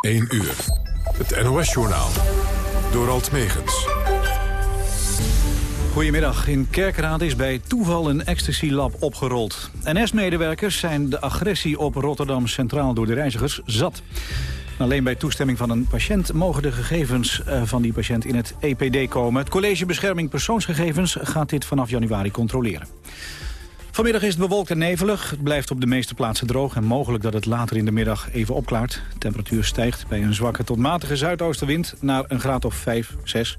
1 uur. Het NOS-journaal. Door Alt Megens. Goedemiddag. In Kerkrade is bij toeval een ecstasy-lab opgerold. NS-medewerkers zijn de agressie op Rotterdam Centraal door de reizigers zat. Alleen bij toestemming van een patiënt mogen de gegevens eh, van die patiënt in het EPD komen. Het College Bescherming Persoonsgegevens gaat dit vanaf januari controleren. Vanmiddag is het bewolkt en nevelig. Het blijft op de meeste plaatsen droog en mogelijk dat het later in de middag even opklaart. De temperatuur stijgt bij een zwakke tot matige zuidoostenwind naar een graad of 5, 6.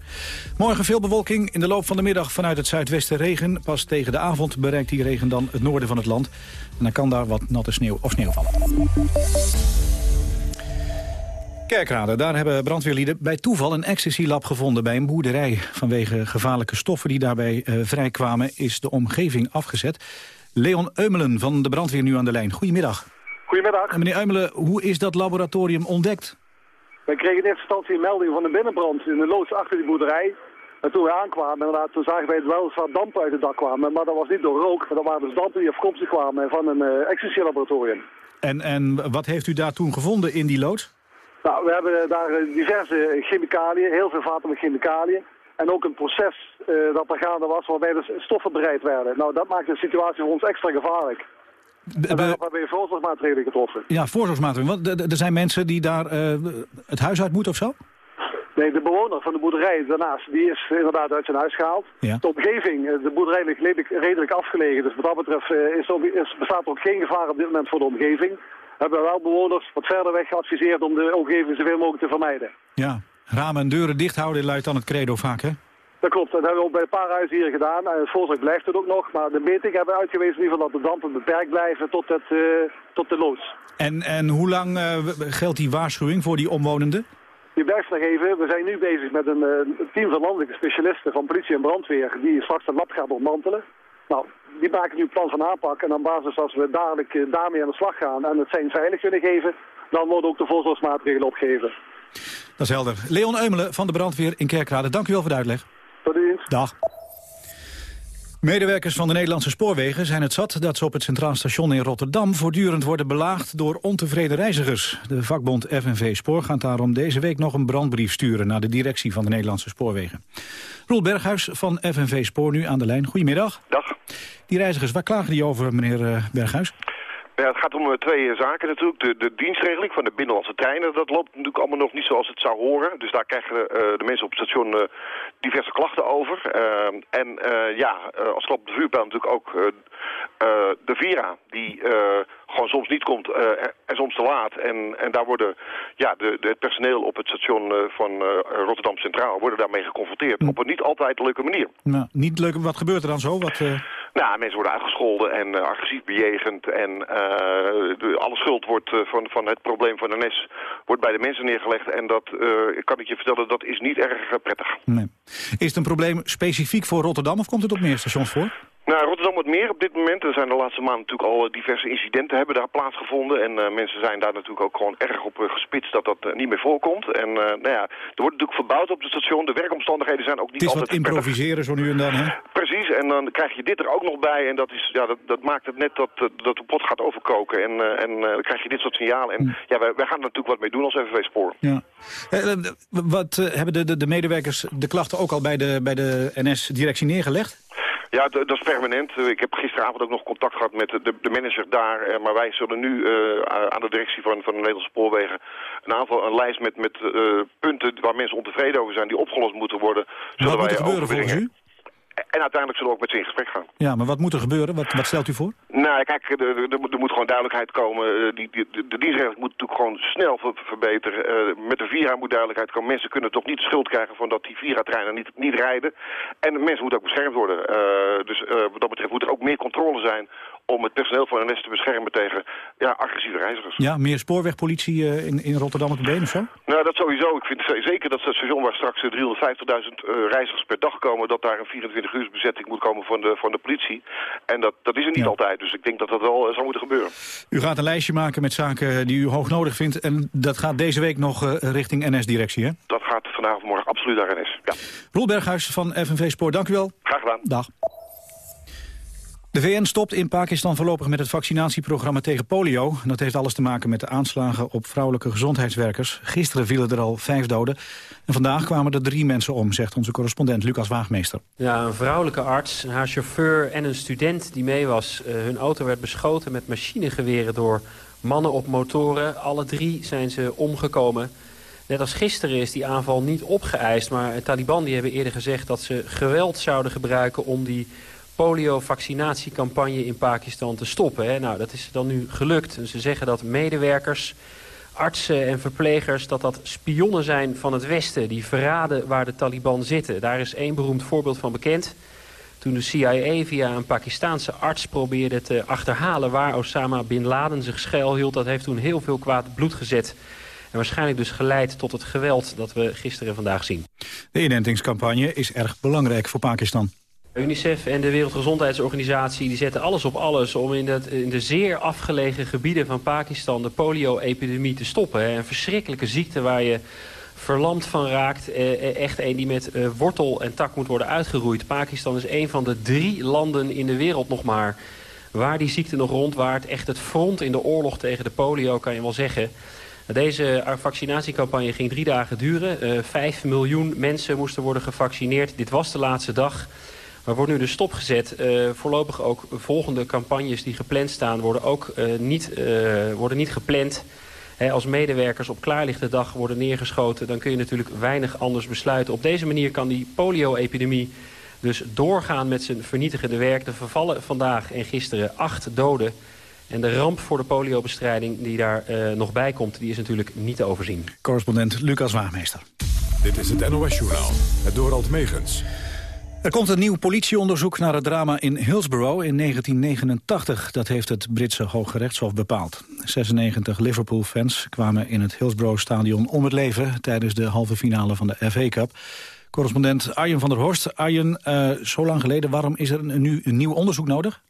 Morgen veel bewolking. In de loop van de middag vanuit het zuidwesten regen. Pas tegen de avond bereikt die regen dan het noorden van het land. En dan kan daar wat natte sneeuw of sneeuw vallen. Kerkrade, daar hebben brandweerlieden bij toeval een ecstasy-lab gevonden bij een boerderij. Vanwege gevaarlijke stoffen die daarbij uh, vrijkwamen is de omgeving afgezet. Leon Eumelen van de brandweer nu aan de lijn. Goedemiddag. Goedemiddag. En meneer Eumelen, hoe is dat laboratorium ontdekt? Wij kregen in eerste instantie een melding van een binnenbrand in de loods achter die boerderij. En toen we aankwamen, inderdaad, toen zagen wij wel eens wat dampen uit het dak kwamen. Maar dat was niet door rook, dat waren dus dampen die afkomstig kwamen van een uh, ecstasy-laboratorium. En, en wat heeft u daar toen gevonden in die loods? Nou, we hebben daar eh, diverse chemicaliën, heel veel vaten met chemicaliën. En ook een proces uh, dat er gaande was waarbij de stoffen bereid werden. Nou, dat maakt de situatie voor ons extra gevaarlijk. We hebben we voorzorgsmaatregelen getroffen. Ja, voorzorgsmaatregelen. Want er zijn mensen die daar uh, het huis uit moeten of zo? Nee, de bewoner van de boerderij daarnaast, die is inderdaad uit zijn huis gehaald. Ja. De omgeving, de boerderij ligt redelijk, redelijk afgelegen. Dus wat dat betreft is, is, bestaat er ook geen gevaar op dit moment voor de omgeving hebben wel bewoners wat verder weg geadviseerd om de omgeving zoveel mogelijk te vermijden. Ja, ramen en deuren dicht houden luidt dan het credo vaak, hè? Dat klopt, dat hebben we ook bij een paar huizen hier gedaan. En het voorzorg blijft het ook nog, maar de meting hebben we uitgewezen in ieder geval dat de dampen beperkt blijven tot, het, uh, tot de loods. En, en hoe lang uh, geldt die waarschuwing voor die omwonenden? Die blijft nog even. We zijn nu bezig met een, uh, team van landelijke specialisten van politie en brandweer die straks het lab gaat ontmantelen. Nou, die maken nu een plan van aanpak. En aan basis als we dadelijk uh, daarmee aan de slag gaan en het zijn veilig kunnen geven, dan worden ook de voorzorgsmaatregelen opgegeven. Dat is helder. Leon Eumelen van de brandweer in Kerkrade, dank u wel voor de uitleg. Tot ziens. Dag. Medewerkers van de Nederlandse spoorwegen zijn het zat dat ze op het Centraal Station in Rotterdam voortdurend worden belaagd door ontevreden reizigers. De vakbond FNV Spoor gaat daarom deze week nog een brandbrief sturen naar de directie van de Nederlandse spoorwegen. Roel Berghuis van FNV Spoor nu aan de lijn. Goedemiddag. Dag. Die reizigers, waar klagen die over, meneer uh, Ja, het gaat om twee zaken natuurlijk. De, de dienstregeling van de binnenlandse treinen, dat loopt natuurlijk allemaal nog niet zoals het zou horen. Dus daar krijgen uh, de mensen op het station diverse klachten over. En ja, als klap de vuurpijl natuurlijk ook de Vira, die gewoon soms niet komt en soms te laat. En, en daar worden ja, de, de, het personeel op het station van Rotterdam Centraal worden daarmee geconfronteerd. Hm. Op een niet altijd leuke manier. Nou, niet leuk. Wat gebeurt er dan zo? Wat, Nou, mensen worden uitgescholden en agressief bejegend en uh, alle schuld wordt uh, van, van het probleem van de NES wordt bij de mensen neergelegd. En dat kan ik je vertellen, dat is niet erg prettig. Nee. Is het een probleem specifiek voor Rotterdam of komt het op meer stations voor? Nou, Rotterdam wat meer op dit moment. Er zijn de laatste maanden natuurlijk al diverse incidenten hebben daar plaatsgevonden. En uh, mensen zijn daar natuurlijk ook gewoon erg op uh, gespitst dat dat uh, niet meer voorkomt. En nou ja, er wordt natuurlijk verbouwd op het station. De werkomstandigheden zijn ook niet altijd... Het is wat improviseren zo nu en dan, hè? Precies, en dan krijg je dit er ook nog bij. En dat, is, ja, dat, dat maakt het net dat, dat de pot gaat overkoken. En, en dan krijg je dit soort signalen. En ja, wij, wij gaan er natuurlijk wat mee doen als FNV Spoor. Ja. wat hebben de, de, de medewerkers de klachten ook al bij de, bij de NS-directie neergelegd? Ja, dat is permanent. Ik heb gisteravond ook nog contact gehad met de, de manager daar. Maar wij zullen nu uh, aan de directie van, van de Nederlandse spoorwegen... een aantal een lijst met, met uh, punten waar mensen ontevreden over zijn... die opgelost moeten worden. Wat moet er gebeuren volgens u? En uiteindelijk zullen we ook met ze in gesprek gaan. Ja, maar wat moet er gebeuren? Wat, wat stelt u voor? Nou, kijk, er, er, moet gewoon duidelijkheid komen. Die, die, de, dienstregeling moet natuurlijk gewoon snel ver, verbeteren. Uh, met de Vira moet duidelijkheid komen. Mensen kunnen toch niet de schuld krijgen van dat die Vira-treinen niet, niet rijden. En mensen moeten ook beschermd worden. Uh, dus uh, wat dat betreft moet er ook meer controle zijn om het personeel van NS te beschermen tegen ja, agressieve reizigers. Ja, meer spoorwegpolitie uh, in, in Rotterdam op de been of zo? Nou, dat sowieso. Ik vind zeker dat het station waar straks 350.000 uh, reizigers per dag komen... dat daar een 24 uur bezetting moet komen van de, van de politie. En dat, dat is er niet ja. altijd. Dus ik denk dat dat wel zou moeten gebeuren. U gaat een lijstje maken met zaken die u hoog nodig vindt. En dat gaat deze week nog richting NS-directie, hè? Dat gaat of morgen absoluut naar NS, ja. Roel Berghuis van FNV Spoor, dank u wel. Graag gedaan. Dag. De VN stopt in Pakistan voorlopig met het vaccinatieprogramma tegen polio. Dat heeft alles te maken met de aanslagen op vrouwelijke gezondheidswerkers. Gisteren vielen er al vijf doden. En vandaag kwamen er drie mensen om, zegt onze correspondent Lucas Waagmeester. Ja, een vrouwelijke arts, haar chauffeur en een student die mee was. Uh, hun auto werd beschoten met machinegeweren door mannen op motoren. Alle drie zijn ze omgekomen. Net als gisteren is die aanval niet opgeëist. Maar de Taliban die hebben eerder gezegd dat ze geweld zouden gebruiken... om die polio-vaccinatiecampagne in Pakistan te stoppen. Hè. Nou, dat is dan nu gelukt. Ze zeggen dat medewerkers, artsen en verplegers... dat dat spionnen zijn van het Westen die verraden waar de Taliban zitten. Daar is één beroemd voorbeeld van bekend. Toen de CIA via een Pakistaanse arts probeerde te achterhalen... waar Osama Bin Laden zich schuilhield... dat heeft toen heel veel kwaad bloed gezet... En waarschijnlijk dus geleid tot het geweld dat we gisteren en vandaag zien. De inentingscampagne is erg belangrijk voor Pakistan. UNICEF en de Wereldgezondheidsorganisatie die zetten alles op alles... om in, in de zeer afgelegen gebieden van Pakistan de polio-epidemie te stoppen. Een verschrikkelijke ziekte waar je verlamd van raakt. Eh, eh, echt een die met eh, wortel en tak moet worden uitgeroeid. Pakistan is een van de drie landen in de wereld nog maar... waar die ziekte nog rondwaart. Echt het front in de oorlog tegen de polio, kan je wel zeggen... Deze vaccinatiecampagne ging drie dagen duren. Vijf miljoen mensen moesten worden gevaccineerd. Dit was de laatste dag. Maar wordt nu dus stopgezet. Uh, voorlopig ook volgende campagnes die gepland staan... worden ook uh, niet, uh, worden niet gepland. He, als medewerkers op klaarlichte dag worden neergeschoten... dan kun je natuurlijk weinig anders besluiten. Op deze manier kan die polio-epidemie dus doorgaan met zijn vernietigende werk. Er vervallen vandaag en gisteren acht doden... En de ramp voor de poliobestrijding die daar uh, nog bij komt... die is natuurlijk niet te overzien. Correspondent Lucas Waagmeester. Dit is het NOS-journaal, het Dorald Megens. Er komt een nieuw politieonderzoek naar het drama in Hillsborough in 1989. Dat heeft het Britse Hooggerechtshof bepaald. 96 Liverpool-fans kwamen in het Hillsborough-stadion om het leven... tijdens de halve finale van de FA Cup. Correspondent Arjen van der Horst. Arjen, uh, zo lang geleden, waarom is er nu een nieuw onderzoek nodig?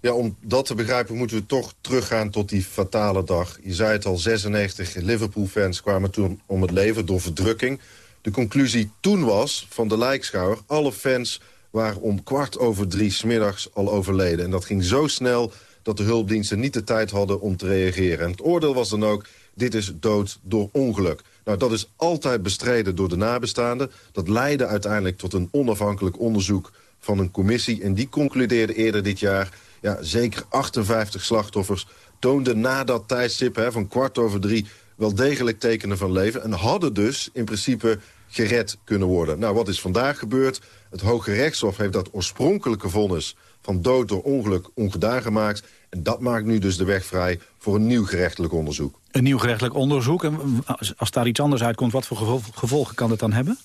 Ja, om dat te begrijpen moeten we toch teruggaan tot die fatale dag. Je zei het al, 96 Liverpool-fans kwamen toen om het leven door verdrukking. De conclusie toen was van de lijkschouwer... alle fans waren om kwart over drie smiddags al overleden. En dat ging zo snel dat de hulpdiensten niet de tijd hadden om te reageren. En het oordeel was dan ook, dit is dood door ongeluk. Nou, dat is altijd bestreden door de nabestaanden. Dat leidde uiteindelijk tot een onafhankelijk onderzoek van een commissie. En die concludeerde eerder dit jaar... ja, zeker 58 slachtoffers toonden na dat tijdstip hè, van kwart over drie wel degelijk tekenen van leven... en hadden dus in principe gered kunnen worden. Nou, wat is vandaag gebeurd? Het Hoge Rechtshof heeft dat oorspronkelijke vonnis... van dood door ongeluk ongedaan gemaakt. En dat maakt nu dus de weg vrij voor een nieuw gerechtelijk onderzoek. Een nieuw gerechtelijk onderzoek. En als daar iets anders uitkomt, wat voor gevolgen kan het dan hebben?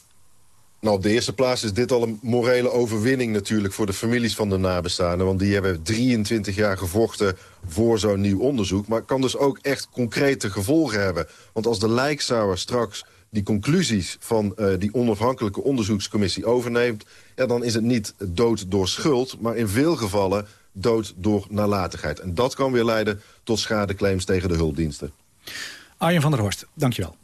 Nou, op de eerste plaats is dit al een morele overwinning natuurlijk... voor de families van de nabestaanden. Want die hebben 23 jaar gevochten voor zo'n nieuw onderzoek. Maar het kan dus ook echt concrete gevolgen hebben. Want als de lijkzouwer straks die conclusies van uh, die onafhankelijke onderzoekscommissie overneemt... Ja, dan is het niet dood door schuld, maar in veel gevallen dood door nalatigheid. En dat kan weer leiden tot schadeclaims tegen de hulpdiensten. Arjen van der Horst, dankjewel.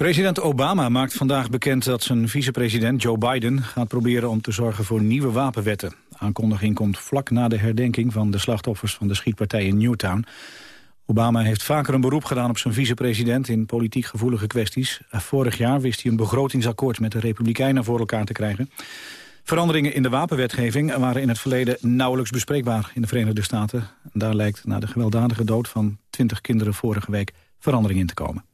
President Obama maakt vandaag bekend dat zijn vicepresident Joe Biden gaat proberen om te zorgen voor nieuwe wapenwetten. Aankondiging komt vlak na de herdenking van de slachtoffers van de schietpartij in Newtown. Obama heeft vaker een beroep gedaan op zijn vicepresident in politiek gevoelige kwesties. Vorig jaar wist hij een begrotingsakkoord met de Republikeinen voor elkaar te krijgen. Veranderingen in de wapenwetgeving waren in het verleden nauwelijks bespreekbaar in de Verenigde Staten. Daar lijkt na de gewelddadige dood van 20 kinderen vorige week verandering in te komen.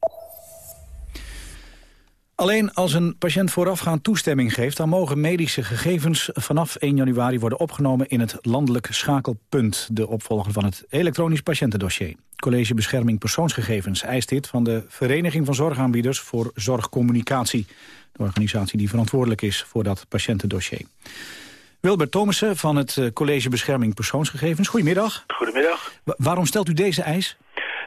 Alleen als een patiënt voorafgaand toestemming geeft... dan mogen medische gegevens vanaf 1 januari worden opgenomen... in het landelijk schakelpunt, de opvolger van het elektronisch patiëntendossier. College Bescherming Persoonsgegevens eist dit van de Vereniging van Zorgaanbieders voor Zorgcommunicatie. De organisatie die verantwoordelijk is voor dat patiëntendossier. Wilbert Thomassen van het eh, College Bescherming Persoonsgegevens. Goedemiddag. Goedemiddag. waarom stelt u deze eis?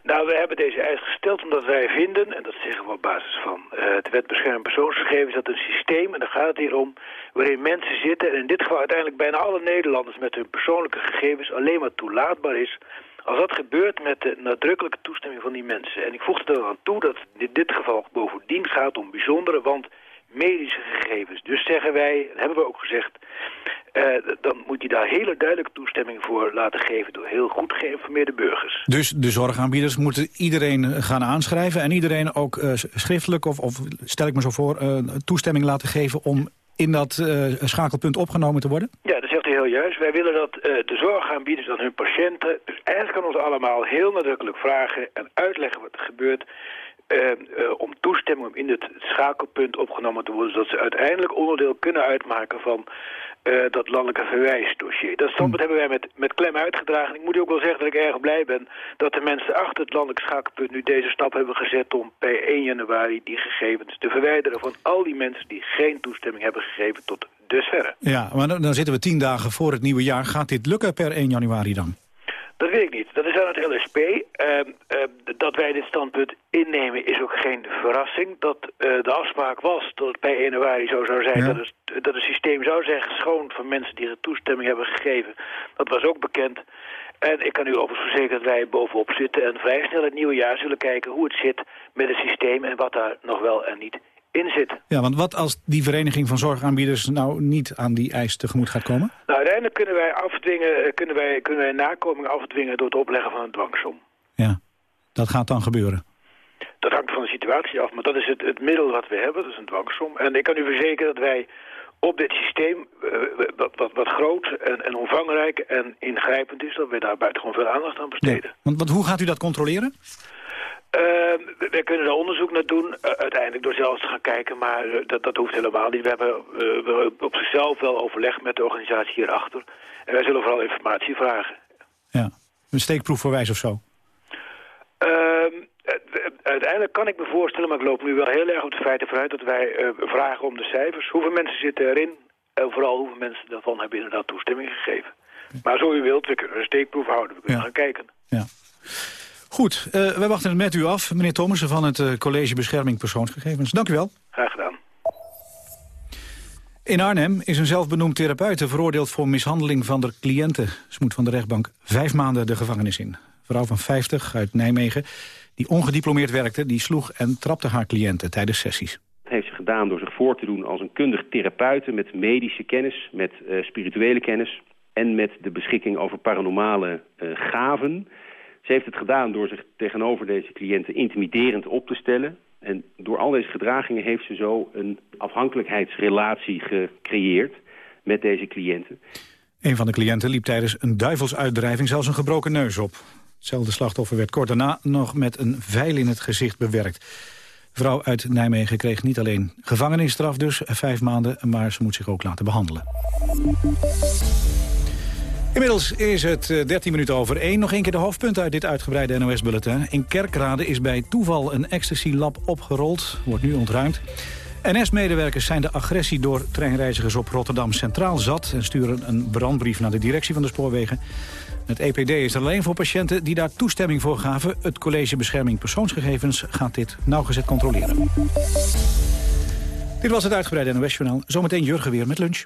Nou, we hebben deze eis gesteld omdat wij vinden, en dat zeggen we op basis van uh, de wet bescherming persoonsgegevens, dat een systeem, en daar gaat het hier om, waarin mensen zitten, en in dit geval uiteindelijk bijna alle Nederlanders met hun persoonlijke gegevens alleen maar toelaatbaar is, als dat gebeurt met de nadrukkelijke toestemming van die mensen. En ik voegde er aan toe dat in dit geval bovendien gaat om bijzondere, want medische gegevens. Dus zeggen wij, dat hebben we ook gezegd... Uh, dan moet je daar hele duidelijke toestemming voor laten geven... door heel goed geïnformeerde burgers. Dus de zorgaanbieders moeten iedereen gaan aanschrijven... en iedereen ook uh, schriftelijk, of, of, stel ik me zo voor... Uh, toestemming laten geven om in dat schakelpunt opgenomen te worden? Ja, dat zegt u heel juist. Wij willen dat de zorgaanbieders aan hun patiënten... dus eigenlijk kan ons allemaal heel nadrukkelijk vragen... en uitleggen wat er gebeurt... Uh, uh, om toestemming om in het schakelpunt opgenomen te worden... zodat ze uiteindelijk onderdeel kunnen uitmaken van uh, dat landelijke verwijsdossier. Dat standpunt hebben wij met, met klem uitgedragen. Ik moet u ook wel zeggen dat ik erg blij ben dat de mensen achter het landelijk schakelpunt nu deze stap hebben gezet om per 1 januari die gegevens te verwijderen van al die mensen die geen toestemming hebben gegeven tot dusverre. Ja, maar dan, dan zitten we tien dagen voor het nieuwe jaar. Gaat dit lukken per 1 januari dan? Dat weet ik niet. Dat is aan het LSP. Uh, uh, dat wij dit standpunt innemen is ook geen verrassing. Dat uh, de afspraak was dat het bij 1 januari zo zou zijn... Ja. Dat, het, dat het systeem zou zijn geschoond van mensen die er toestemming hebben gegeven. Dat was ook bekend. En ik kan u overigens verzekeren dat wij bovenop zitten... en vrij snel het nieuwe jaar zullen kijken hoe het zit met het systeem... en wat daar nog wel en niet in zit. Ja, want wat als die vereniging van zorgaanbieders nou niet aan die eis tegemoet gaat komen? Nou, uiteindelijk kunnen wij afdwingen, kunnen wij, kunnen wij nakoming afdwingen door het opleggen van een dwangsom. Ja, dat gaat dan gebeuren? Dat hangt van de situatie af, maar dat is het, het middel wat we hebben, dat is een dwangsom. En ik kan u verzekeren dat wij op dit systeem, uh, wat, wat, wat groot en, en omvangrijk en ingrijpend is, dat we daar buitengewoon veel aandacht aan besteden. Ja, want, want hoe gaat u dat controleren? Uh, wij kunnen daar onderzoek naar doen, uh, uiteindelijk door zelf te gaan kijken, maar uh, dat, dat hoeft helemaal niet. We hebben, we op zichzelf wel overleg met de organisatie hierachter en wij zullen vooral informatie vragen. Ja, een steekproef voor wijs of zo? Ehm, uiteindelijk kan ik me voorstellen, maar ik loop nu wel heel erg op de feiten vooruit, dat wij vragen om de cijfers. Hoeveel mensen zitten erin en vooral hoeveel mensen daarvan hebben inderdaad toestemming gegeven. Maar zo u wilt, we kunnen een steekproef houden, we kunnen ja. gaan kijken. Ja. Goed, uh, wij wachten het met u af. Meneer Thomassen van het uh, College Bescherming Persoonsgegevens. Dank u wel. Graag gedaan. In Arnhem is een zelfbenoemd therapeute veroordeeld voor mishandeling van de cliënten. Ze moet van de rechtbank vijf maanden de gevangenis in. Een vrouw van 50 uit Nijmegen, die ongediplomeerd werkte... die sloeg en trapte haar cliënten tijdens sessies. Dat heeft ze gedaan door zich voor te doen als een kundig therapeute... met medische kennis, met uh, spirituele kennis... en met de beschikking over paranormale gaven... Ze heeft het gedaan door zich tegenover deze cliënten intimiderend op te stellen. En door al deze gedragingen heeft ze zo een afhankelijkheidsrelatie gecreëerd met deze cliënten. Een van de cliënten liep tijdens een duivelsuitdrijving zelfs een gebroken neus op. Hetzelfde slachtoffer werd kort daarna nog met een veil in het gezicht bewerkt. Vrouw uit Nijmegen kreeg niet alleen gevangenisstraf dus, vijf maanden... maar ze moet zich ook laten behandelen. Inmiddels is het 13 minuten over 1. Nog een keer de hoofdpunten uit dit uitgebreide NOS-bulletin. In Kerkrade is bij toeval een ecstasy-lab opgerold. Wordt nu ontruimd. NS-medewerkers zijn de agressie door treinreizigers op Rotterdam Centraal zat... en sturen een brandbrief naar de directie van de spoorwegen. Het EPD is alleen voor patiënten die daar toestemming voor gaven. Het College Bescherming Persoonsgegevens gaat dit nauwgezet controleren. Dit was het uitgebreide NOS-journaal. Zometeen Jurgen weer met lunch.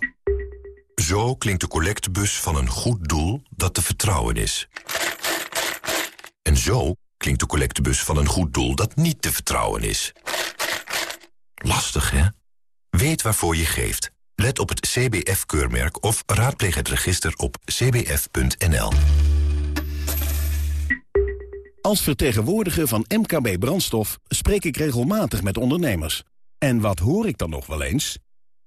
Zo klinkt de collectebus van een goed doel dat te vertrouwen is. En zo klinkt de collectebus van een goed doel dat niet te vertrouwen is. Lastig, hè? Weet waarvoor je geeft. Let op het CBF-keurmerk of raadpleeg het register op cbf.nl. Als vertegenwoordiger van MKB Brandstof spreek ik regelmatig met ondernemers. En wat hoor ik dan nog wel eens?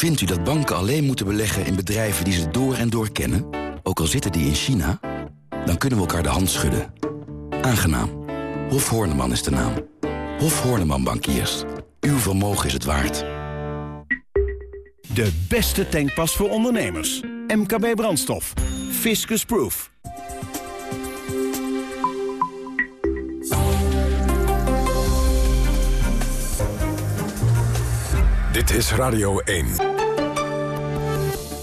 Vindt u dat banken alleen moeten beleggen in bedrijven die ze door en door kennen? Ook al zitten die in China? Dan kunnen we elkaar de hand schudden. Aangenaam. Hof Horneman is de naam. Hof Horneman Bankiers. Uw vermogen is het waard. De beste tankpas voor ondernemers. MKB Brandstof. Fiscus Proof. Dit is Radio 1.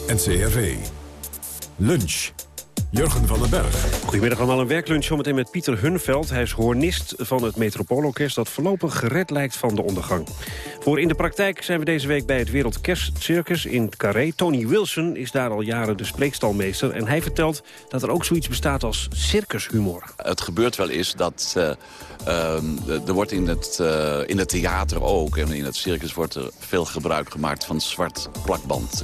NCRV. Lunch. Jurgen van den Berg. Goedemiddag allemaal, een werklunch zometeen met Pieter Hunveld. Hij is hornist van het Metropoolorkest dat voorlopig gered lijkt van de ondergang. Voor In de Praktijk zijn we deze week bij het Wereldkerstcircus in Carré. Tony Wilson is daar al jaren de spreekstalmeester. En hij vertelt dat er ook zoiets bestaat als circushumor. Het gebeurt wel eens dat... Uh, er wordt in het, uh, in het theater ook en in het circus wordt er veel gebruik gemaakt van zwart plakband.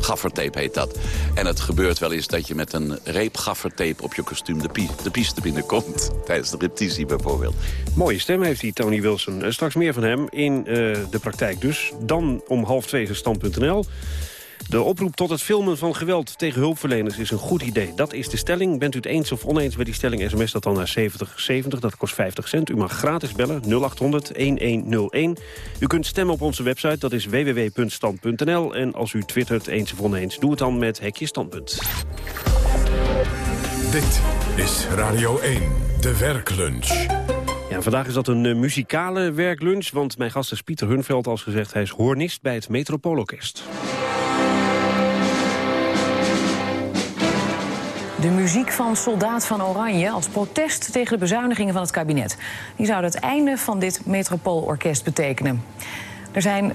Gaffertape heet dat. En het gebeurt wel eens dat je met een reep gaffertape op je kostuum de, pie de piste binnenkomt. Tijdens de repetitie bijvoorbeeld. Mooie stem heeft hij, Tony Wilson. Uh, straks meer van hem in de praktijk dus. Dan om half twee is stand.nl. De oproep tot het filmen van geweld tegen hulpverleners is een goed idee. Dat is de stelling. Bent u het eens of oneens met die stelling, sms dat dan naar 7070. Dat kost 50 cent. U mag gratis bellen, 0800-1101. U kunt stemmen op onze website, dat is www.stand.nl. En als u twittert eens of oneens, doe het dan met Hekje Standpunt. Dit is Radio 1, de werklunch. Ja, vandaag is dat een uh, muzikale werklunch, want mijn gast is Pieter Hunveld. Als gezegd, hij is hornist bij het Metropoolorkest. De muziek van Soldaat van Oranje als protest tegen de bezuinigingen van het kabinet. Die zouden het einde van dit Metropoolorkest betekenen. Er zijn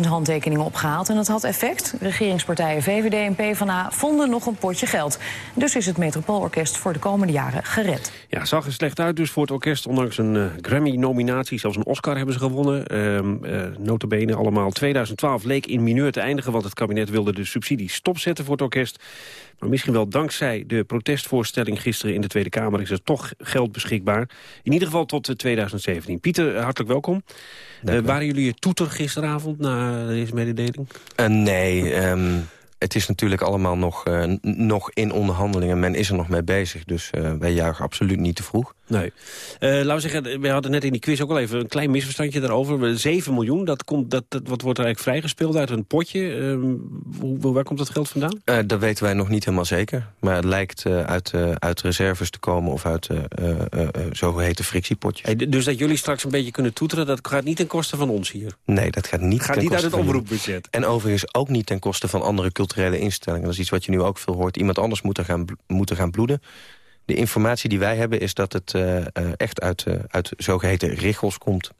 35.000 handtekeningen opgehaald en dat had effect. Regeringspartijen VVD en PvdA vonden nog een potje geld. Dus is het Metropoolorkest voor de komende jaren gered. Ja, zag er slecht uit dus voor het orkest. Ondanks een uh, Grammy-nominatie, zelfs een Oscar hebben ze gewonnen. Uh, uh, notabene allemaal. 2012 leek in mineur te eindigen, want het kabinet wilde de subsidie stopzetten voor het orkest. Maar misschien wel dankzij de protestvoorstelling gisteren in de Tweede Kamer... is er toch geld beschikbaar. In ieder geval tot 2017. Pieter, hartelijk welkom. Uh, waren jullie je toeter gisteravond na deze mededeling? Uh, nee, um, het is natuurlijk allemaal nog, uh, nog in onderhandelingen. Men is er nog mee bezig, dus wij juichen absoluut niet te vroeg. Nee. laten we zeggen, we hadden net in die quiz ook al even een klein misverstandje daarover. 7 miljoen, dat komt, dat, dat, wat wordt er eigenlijk vrijgespeeld uit een potje? Uh, hoe, waar komt dat geld vandaan? Dat weten wij nog niet helemaal zeker. Maar het lijkt uit, uit reserves te komen of uit zogeheten frictiepotjes. Hey, dus dat jullie straks een beetje kunnen toeteren, dat gaat niet ten koste van ons hier? Nee, dat gaat niet gaat ten niet koste uit het omroepbudget? En overigens ook niet ten koste van andere culturele instellingen. Dat is iets wat je nu ook veel hoort. Iemand anders moet er gaan, moet er gaan bloeden. De informatie die wij hebben is dat het uh, uh, echt uit, uh, uit zogeheten richels komt.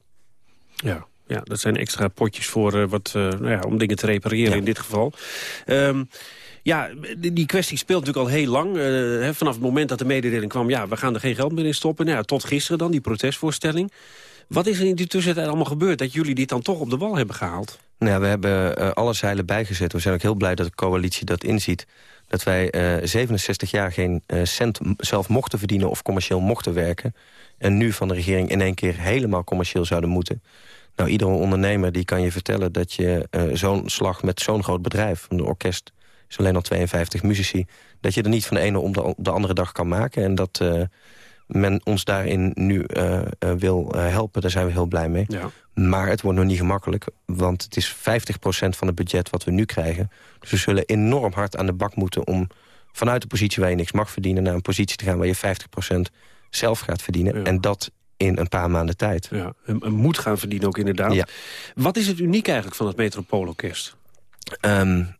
Ja, ja, dat zijn extra potjes voor wat, nou ja, om dingen te repareren ja. in dit geval. Um, ja, die kwestie speelt natuurlijk al heel lang. Hè, vanaf het moment dat de mededeling kwam... ja, we gaan er geen geld meer in stoppen. Nou ja, tot gisteren dan, die protestvoorstelling. Wat is er in die tussentijd allemaal gebeurd... dat jullie dit dan toch op de wal hebben gehaald? Nou, we hebben alle zeilen bijgezet. We zijn ook heel blij dat de coalitie dat inziet dat wij uh, 67 jaar geen uh, cent zelf mochten verdienen... of commercieel mochten werken. En nu van de regering in één keer helemaal commercieel zouden moeten. Nou, iedere ondernemer die kan je vertellen dat je uh, zo'n slag met zo'n groot bedrijf... een orkest is alleen al 52 muzici... dat je er niet van de ene om de, de andere dag kan maken. En dat uh, men ons daarin nu uh, wil helpen, daar zijn we heel blij mee. Ja. Maar het wordt nog niet gemakkelijk, want het is 50% van het budget wat we nu krijgen. Dus we zullen enorm hard aan de bak moeten om vanuit de positie waar je niks mag verdienen... naar een positie te gaan waar je 50% zelf gaat verdienen. Ja. En dat in een paar maanden tijd. Ja, en, moet gaan verdienen ook inderdaad. Ja. Wat is het uniek eigenlijk van het Metropoolorkest? Um,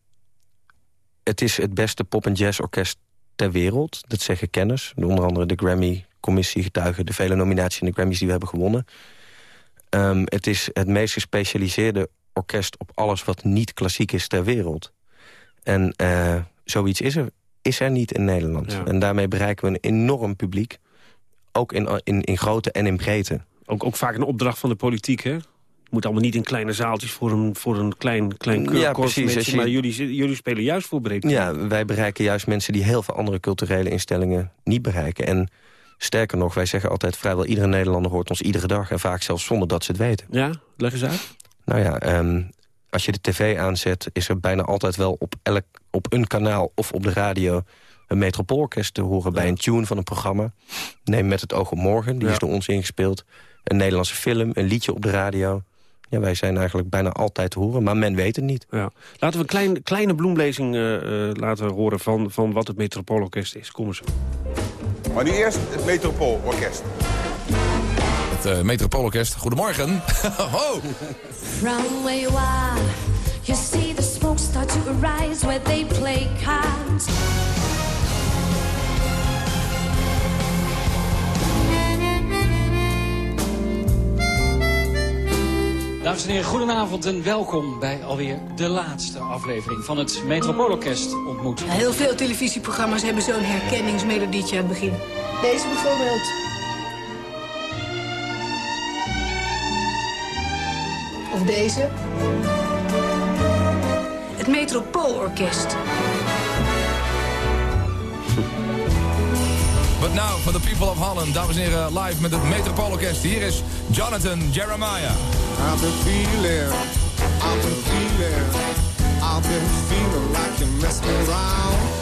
het is het beste pop- en jazzorkest ter wereld. Dat zeggen kenners. Onder andere de Grammy-commissie getuigen... de vele nominaties in de Grammys die we hebben gewonnen. Um, het is het meest gespecialiseerde orkest op alles wat niet klassiek is ter wereld. En uh, zoiets is er, is er niet in Nederland. Ja. En daarmee bereiken we een enorm publiek. Ook in, in, in grootte en in breedte. Ook, ook vaak een opdracht van de politiek, hè? moet allemaal niet in kleine zaaltjes voor een, voor een klein, klein Ja, precies. mensen, Als je- Maar jullie, jullie spelen juist voor breedte. Ja, wij bereiken juist mensen die heel veel andere culturele instellingen niet bereiken. En sterker nog, wij zeggen altijd vrijwel iedere Nederlander hoort ons iedere dag. En vaak zelfs zonder dat ze het weten. Ja, leg eens uit. Nou ja, um, als je de tv aanzet... is er bijna altijd wel op, elk, op een kanaal of op de radio... een metropoolorkest te horen bij een tune van een programma. Neem Met het oog op morgen, die is door ons ingespeeld. Een Nederlandse film, een liedje op de radio. Ja, wij zijn eigenlijk bijna altijd te horen, maar men weet het niet. Ja. Laten we een klein, kleine bloemlezing uh, uh, laten horen van, van wat het Metropoolorkest is. Kom eens. Maar nu eerst het Metropoolorkest. Het uh, Metropoolorkest. Goedemorgen. Ho! From where you are, you see the smoke start to arise where they play cards. Dames en heren, goedenavond en welkom bij alweer de laatste aflevering van het Metropoolorkest ontmoet. Heel veel televisieprogramma's hebben zo'n herkenningsmelodietje aan het begin. Deze bijvoorbeeld. Of deze. Het Metropoolorkest. But now for the people of Holland, dames en heren, live met het Metropoolorkest. Hier is Jonathan Jeremiah. I've been feeling, I've been feeling, I've been feeling like you messed me around.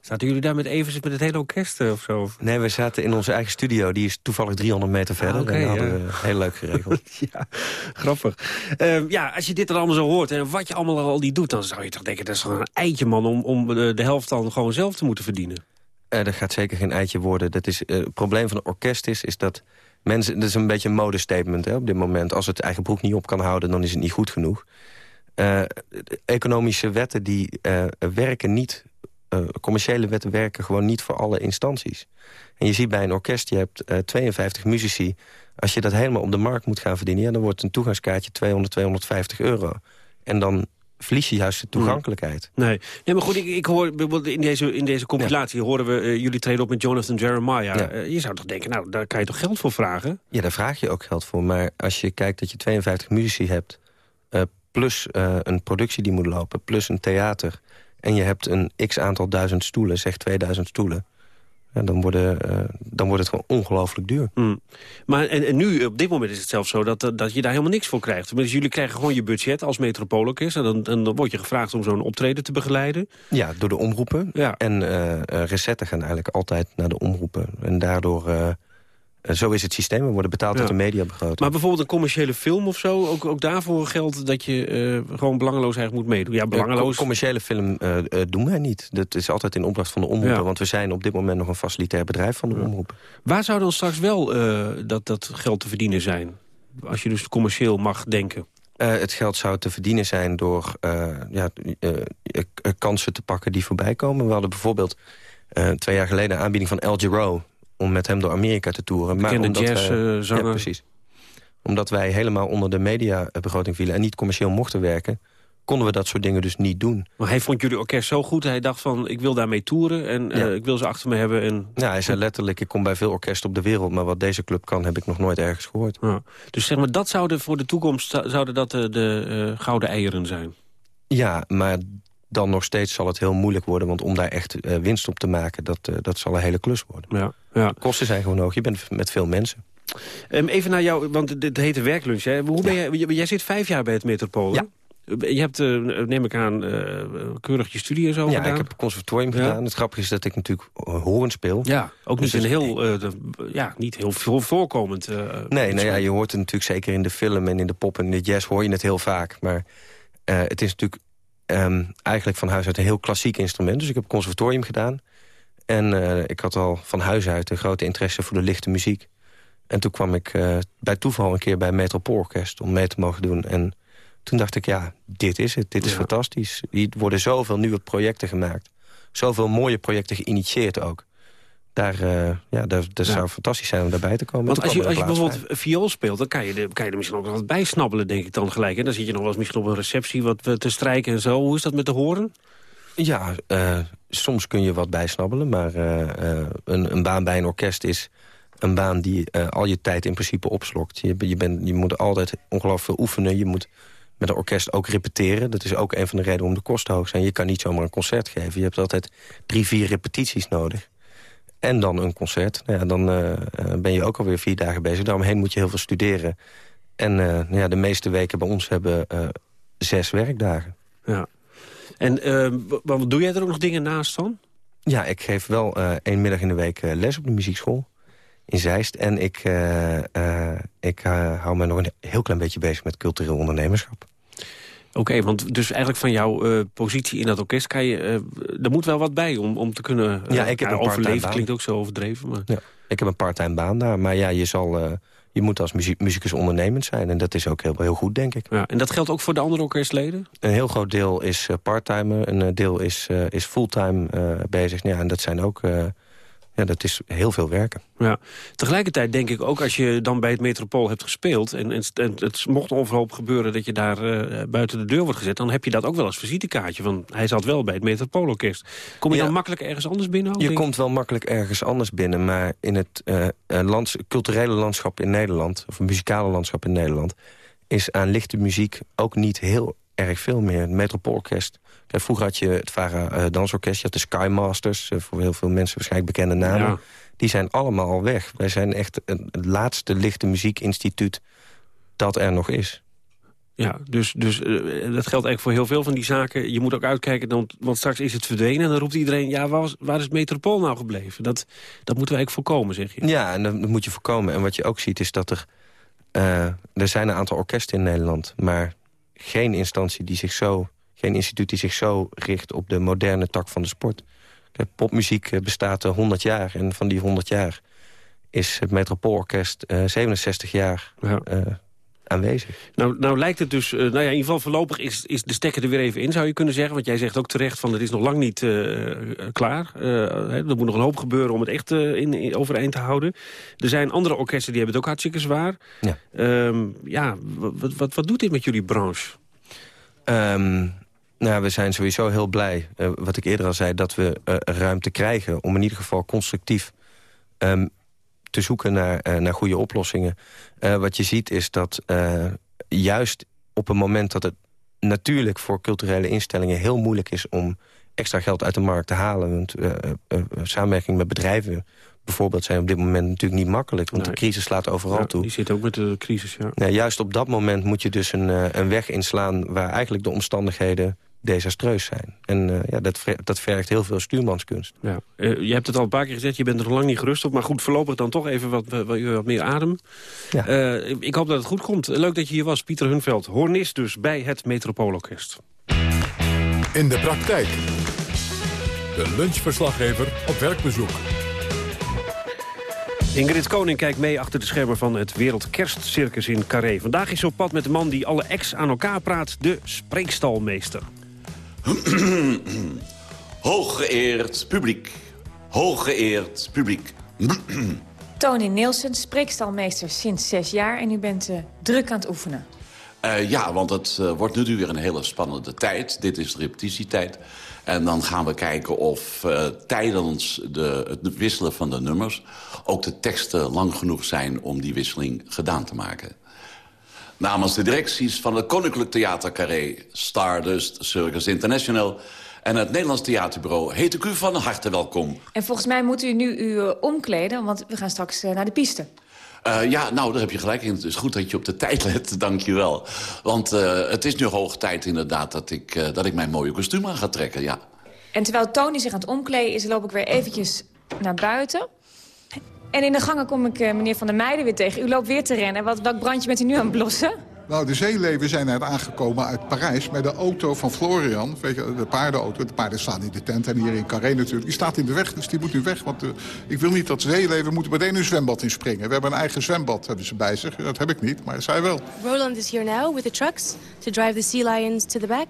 Zaten jullie daar met even met het hele orkest eh, of zo? Nee, we zaten in onze eigen studio. Die is toevallig 300 meter verder. Ah, oké, en dat hadden ja. we heel leuk geregeld. ja, grappig. Ehm, ja, als je dit dan allemaal zo hoort en wat je allemaal al niet doet... dan zou je toch denken, dat is gewoon een eitje, man... om, om de, de helft dan gewoon zelf te moeten verdienen. Eh, dat gaat zeker geen eitje worden. Dat is, eh, het probleem van een orkest is, is dat mensen... Dat is een beetje een modestatement op dit moment. Als het eigen broek niet op kan houden, dan is het niet goed genoeg. Eh, economische wetten die eh, werken niet... eh, commerciële wetten werken gewoon niet voor alle instanties. En je ziet bij een orkest, je hebt eh, 52 muzici. Als je dat helemaal op de markt moet gaan verdienen... Dan wordt een toegangskaartje 200, 250 euro. En dan verlies je juist de toegankelijkheid. Nee, nee maar goed, ik, ik hoor bijvoorbeeld in deze, in deze compilatie horen we eh, jullie treden op met Jonathan Jeremiah. Ja. Eh, je zou toch denken, nou, daar kan je toch geld voor vragen? Ja, daar vraag je ook geld voor. Maar als je kijkt dat je 52 muzici hebt... eh, plus een productie die moet lopen, plus een theater... en je hebt een x-aantal duizend stoelen, zeg 2000 stoelen... Ja, dan, worden, eh, dan wordt het gewoon ongelooflijk duur. Hmm. Maar en, en nu, op dit moment is het zelfs zo dat, eh, dat je daar helemaal niks voor krijgt. Dus jullie krijgen gewoon je budget als metropoolorkest... en dan, en dan word je gevraagd om zo'n optreden te begeleiden. Ja, door de omroepen. Ja. En recetten gaan eigenlijk altijd naar de omroepen. En daardoor... zo is het systeem. We worden betaald Ja. uit de mediabegroting. Maar bijvoorbeeld een commerciële film of zo... ook, ook daarvoor geldt dat je eh, gewoon belangeloos eigenlijk moet meedoen. Ja, Eh, belangeloos... co- commerciële film eh, eh, doen wij niet. Dat is altijd in opdracht van de omroepen. Ja. Want we zijn op dit moment nog een facilitair bedrijf van de omroep. Waar zou dan straks wel eh, dat, dat geld te verdienen zijn? Als je dus commercieel mag denken. Eh, het geld zou te verdienen zijn door eh, ja, eh, eh, kansen te pakken die voorbij komen. We hadden bijvoorbeeld eh, twee jaar geleden een aanbieding van Al Jarreau... om met hem door Amerika te toeren. Bekende omdat wij- jazzzanger. ja, precies. Omdat wij helemaal onder de mediabegroting vielen... en niet commercieel mochten werken... konden we dat soort dingen dus niet doen. Maar hij vond jullie orkest zo goed. Hij dacht van, ik wil daarmee toeren en eh, ik wil ze achter me hebben. En... Ja, hij zei letterlijk, ik kom bij veel orkesten op de wereld... maar wat deze club kan, heb ik nog nooit ergens gehoord. Ja. Dus zeg maar, dat zouden voor de toekomst zou- zouden dat de, de eh, gouden eieren zijn. Ja, maar dan nog steeds zal het heel moeilijk worden... want om daar echt eh, winst op te maken, dat, eh, dat zal een hele klus worden. Ja, ja. Kosten zijn gewoon hoog. Je bent met veel mensen. Ehm, even naar jou, want het het heet de werklunch. Hè? Hoe ben jij, jij- jij zit vijf jaar bij het Metropool, hè? Je hebt, eh, neem ik aan, eh, keurig je studie en zo ja, gedaan? ik heb een conservatorium Ja. gedaan. Het grappige is dat ik natuurlijk eh, horen speel. Ja, ook niet, Dus een het- heel, eh, de- ja, niet heel veel voorkomend. eh, Nee, nou ja, je hoort het natuurlijk zeker in de film en in de pop en in de jazz hoor je het heel vaak. Maar eh, het is natuurlijk ehm, eigenlijk van huis uit een heel klassiek instrument. Dus ik heb conservatorium gedaan. En eh, ik had al van huis uit een grote interesse voor de lichte muziek. En toen kwam ik eh, bij toeval een keer bij Metropoolorkest om mee te mogen doen. En toen dacht ik, ja, dit is het. Dit is Ja. fantastisch. Er worden zoveel nieuwe projecten gemaakt. Zoveel mooie projecten geïnitieerd ook. Daar, eh, ja, daar, Ja. zou fantastisch zijn om daarbij te komen. Want als je, als je bijvoorbeeld viool speelt... dan kan je, er, kan je er misschien ook wat bij snabbelen, denk ik dan gelijk. En dan zit je nog wel eens misschien op een receptie wat te strijken en zo. Hoe is dat met de horen? Ja, soms kun je wat bijsnabbelen. Maar eh, eh, een, een baan bij een orkest is een baan die eh, al je tijd in principe opslokt. Je, je, bent, je moet altijd ongelooflijk veel oefenen. Je moet met een orkest ook repeteren. Dat is ook een van de redenen om de kosten hoog zijn. Je kan niet zomaar een concert geven. Je hebt altijd drie, vier repetities nodig. En dan een concert. Nou ja, dan ben je ook alweer vier dagen bezig. Daaromheen moet je heel veel studeren. En nou ja, de meeste weken bij ons hebben... zes werkdagen. Ja. En uh, wat doe jij er ook nog dingen naast dan? Ja, ik geef wel uh, één middag in de week les op de muziekschool in Zeist. En ik, ik hou me nog een heel klein beetje bezig met cultureel ondernemerschap. Oké, want dus eigenlijk van jouw positie in dat orkest... Kan je, er moet wel wat bij om, om te kunnen ja, ik heb ja, overleven. klinkt ook zo overdreven. Maar... Ja, ik heb een parttime baan daar. Maar ja, je, zal, je moet als muziek, muzikus ondernemend zijn. En dat is ook heel, heel goed, denk ik. Ja, en dat geldt ook voor de andere orkestleden? Een heel groot deel is parttime. Een deel is, is fulltime bezig. Ja, en dat zijn ook ja, dat is heel veel werken. Ja. Tegelijkertijd denk ik ook als je dan bij het Metropool hebt gespeeld... en, en, het mocht overhoop gebeuren dat je daar uh, buiten de deur wordt gezet... dan heb je dat ook wel als visitekaartje. Van hij zat wel bij het Metropoolorkest. Kom je dan makkelijk ergens anders binnen? Je komt wel makkelijk ergens anders binnen... maar in het uh, lands, culturele landschap in Nederland... of het muzikale landschap in Nederland... is aan lichte muziek ook niet heel erg veel meer. Het Metropoolorkest vroeger had je het VARA uh, Dansorkest, je had de Skymasters... Uh, voor heel veel mensen waarschijnlijk bekende namen. Die zijn allemaal al weg. Wij zijn echt het laatste lichte muziekinstituut dat er nog is. Ja, dus, dus uh, dat geldt eigenlijk voor heel veel van die zaken. Je moet ook uitkijken, want, want straks is het verdwenen... en dan roept iedereen, ja, waar, was, waar is Metropool nou gebleven? Dat, dat moeten we eigenlijk voorkomen, zeg je. Ja, en dat moet je voorkomen. En wat je ook ziet is dat er... er zijn een aantal orkesten in Nederland... maar geen instantie die zich zo geen instituut die zich zo richt op de moderne tak van de sport. Popmuziek eh, bestaat 100 jaar en van die 100 jaar is het Metropoolorkest uh, 67 jaar ja. uh, aanwezig. Nou, nou lijkt het dus, uh, nou ja, in ieder geval voorlopig is, is de stekker er weer even in, zou je kunnen zeggen. Want jij zegt ook terecht van het is nog lang niet klaar. er moet nog een hoop gebeuren om het echt in, in, overeind te houden. Er zijn andere orkesten die hebben het ook hartstikke zwaar. Ja, um, ja wat, wat, wat doet dit met jullie branche? Um, nou, we zijn sowieso heel blij, uh, wat ik eerder al zei... dat we uh, ruimte krijgen om in ieder geval constructief... Um, te zoeken naar, uh, naar goede oplossingen. wat je ziet is dat juist op een moment dat het natuurlijk... voor culturele instellingen heel moeilijk is om extra geld uit de markt te halen... want samenwerking met bedrijven bijvoorbeeld zijn op dit moment natuurlijk niet makkelijk. Want de crisis slaat overal ja, toe. Die zit ook met de crisis, ja. Nee, juist op dat moment moet je dus een, een weg inslaan... waar eigenlijk de omstandigheden desastreus zijn. En uh, ja, dat, dat vergt heel veel stuurmanskunst. Ja. Uh, je hebt het al een paar keer gezegd, je bent er nog lang niet gerust op. Maar goed, voorlopig dan toch even wat, wat, wat meer adem. Ja. Uh, ik hoop dat het goed komt. Leuk dat je hier was, Pieter Hunveld. Hornist dus bij het Metropoolorkest. In de praktijk. De lunchverslaggever op werkbezoek. Ingrid Koning kijkt mee achter de schermen van het Wereldkerstcircus in Carré. Vandaag is ze op pad met de man die alle ex aan elkaar praat, de spreekstalmeester. Hooggeëerd publiek. Hooggeëerd publiek. Tony Nielsen, spreekstalmeester sinds zes jaar en u bent uh, druk aan het oefenen. Uh, ja, want het uh, wordt nu weer een hele spannende tijd. Dit is de repetitietijd. En dan gaan we kijken of uh, tijdens de, het wisselen van de nummers... ook de teksten lang genoeg zijn om die wisseling gedaan te maken. Namens de directies van het Koninklijk Theater Carré... Stardust, Circus International en het Nederlands Theaterbureau... heet ik u van harte welkom. En volgens mij moet u nu u omkleden, want we gaan straks naar de piste. Uh, ja, nou, daar heb je gelijk in. Het is goed dat je op de tijd let, dank je wel. Want uh, het is nu hoog tijd inderdaad dat ik, uh, dat ik mijn mooie kostuum aan ga trekken, ja. En terwijl Tony zich aan het omkleden is, loop ik weer eventjes naar buiten. En in de gangen kom ik meneer Van der Meijden weer tegen. U loopt weer te rennen. Wat, welk brandje bent u nu aan het blossen? Nou, de zeeleven zijn net aangekomen uit Parijs met de auto van Florian. Weet je, de paardenauto. De paarden staan in de tent en hier in Carré natuurlijk. Die staat in de weg, dus die moet nu weg. Want uh, ik wil niet dat zeeleven moeten meteen een zwembad inspringen. We hebben een eigen zwembad, hebben ze bij zich. Dat heb ik niet, maar zij wel. Roland is here now with the trucks to drive the sea lions to the back.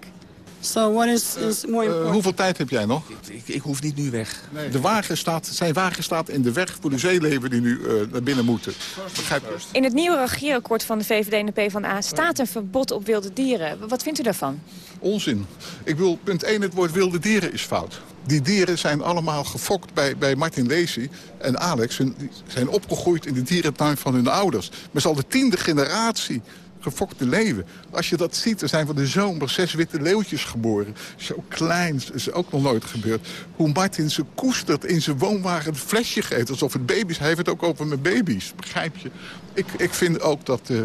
So what is, is more important? Uh, hoeveel tijd heb jij nog? Ik, ik, ik hoef niet nu weg. Nee. De wagen staat, zijn wagen staat in de weg voor de zeeleven die nu uh, naar binnen moeten. Begrijp je? In het nieuwe regeerakkoord van de VVD en de PvdA staat een verbod op wilde dieren. Wat vindt u daarvan? Onzin. Ik wil, punt 1, het woord wilde dieren is fout. Die dieren zijn allemaal gefokt bij, bij Martin Lacey en Alex. Hun, zijn opgegroeid in de dierentuin van hun ouders. Maar zal de tiende generatie gefokte leeuwen. Als je dat ziet, er zijn van de zomer zes witte leeuwtjes geboren. Zo klein, is ook nog nooit gebeurd. Hoe Martin ze koestert in zijn woonwagen een flesje geeft. Alsof het baby's, hij heeft het ook over met baby's, begrijp je? Ik, ik vind ook dat uh,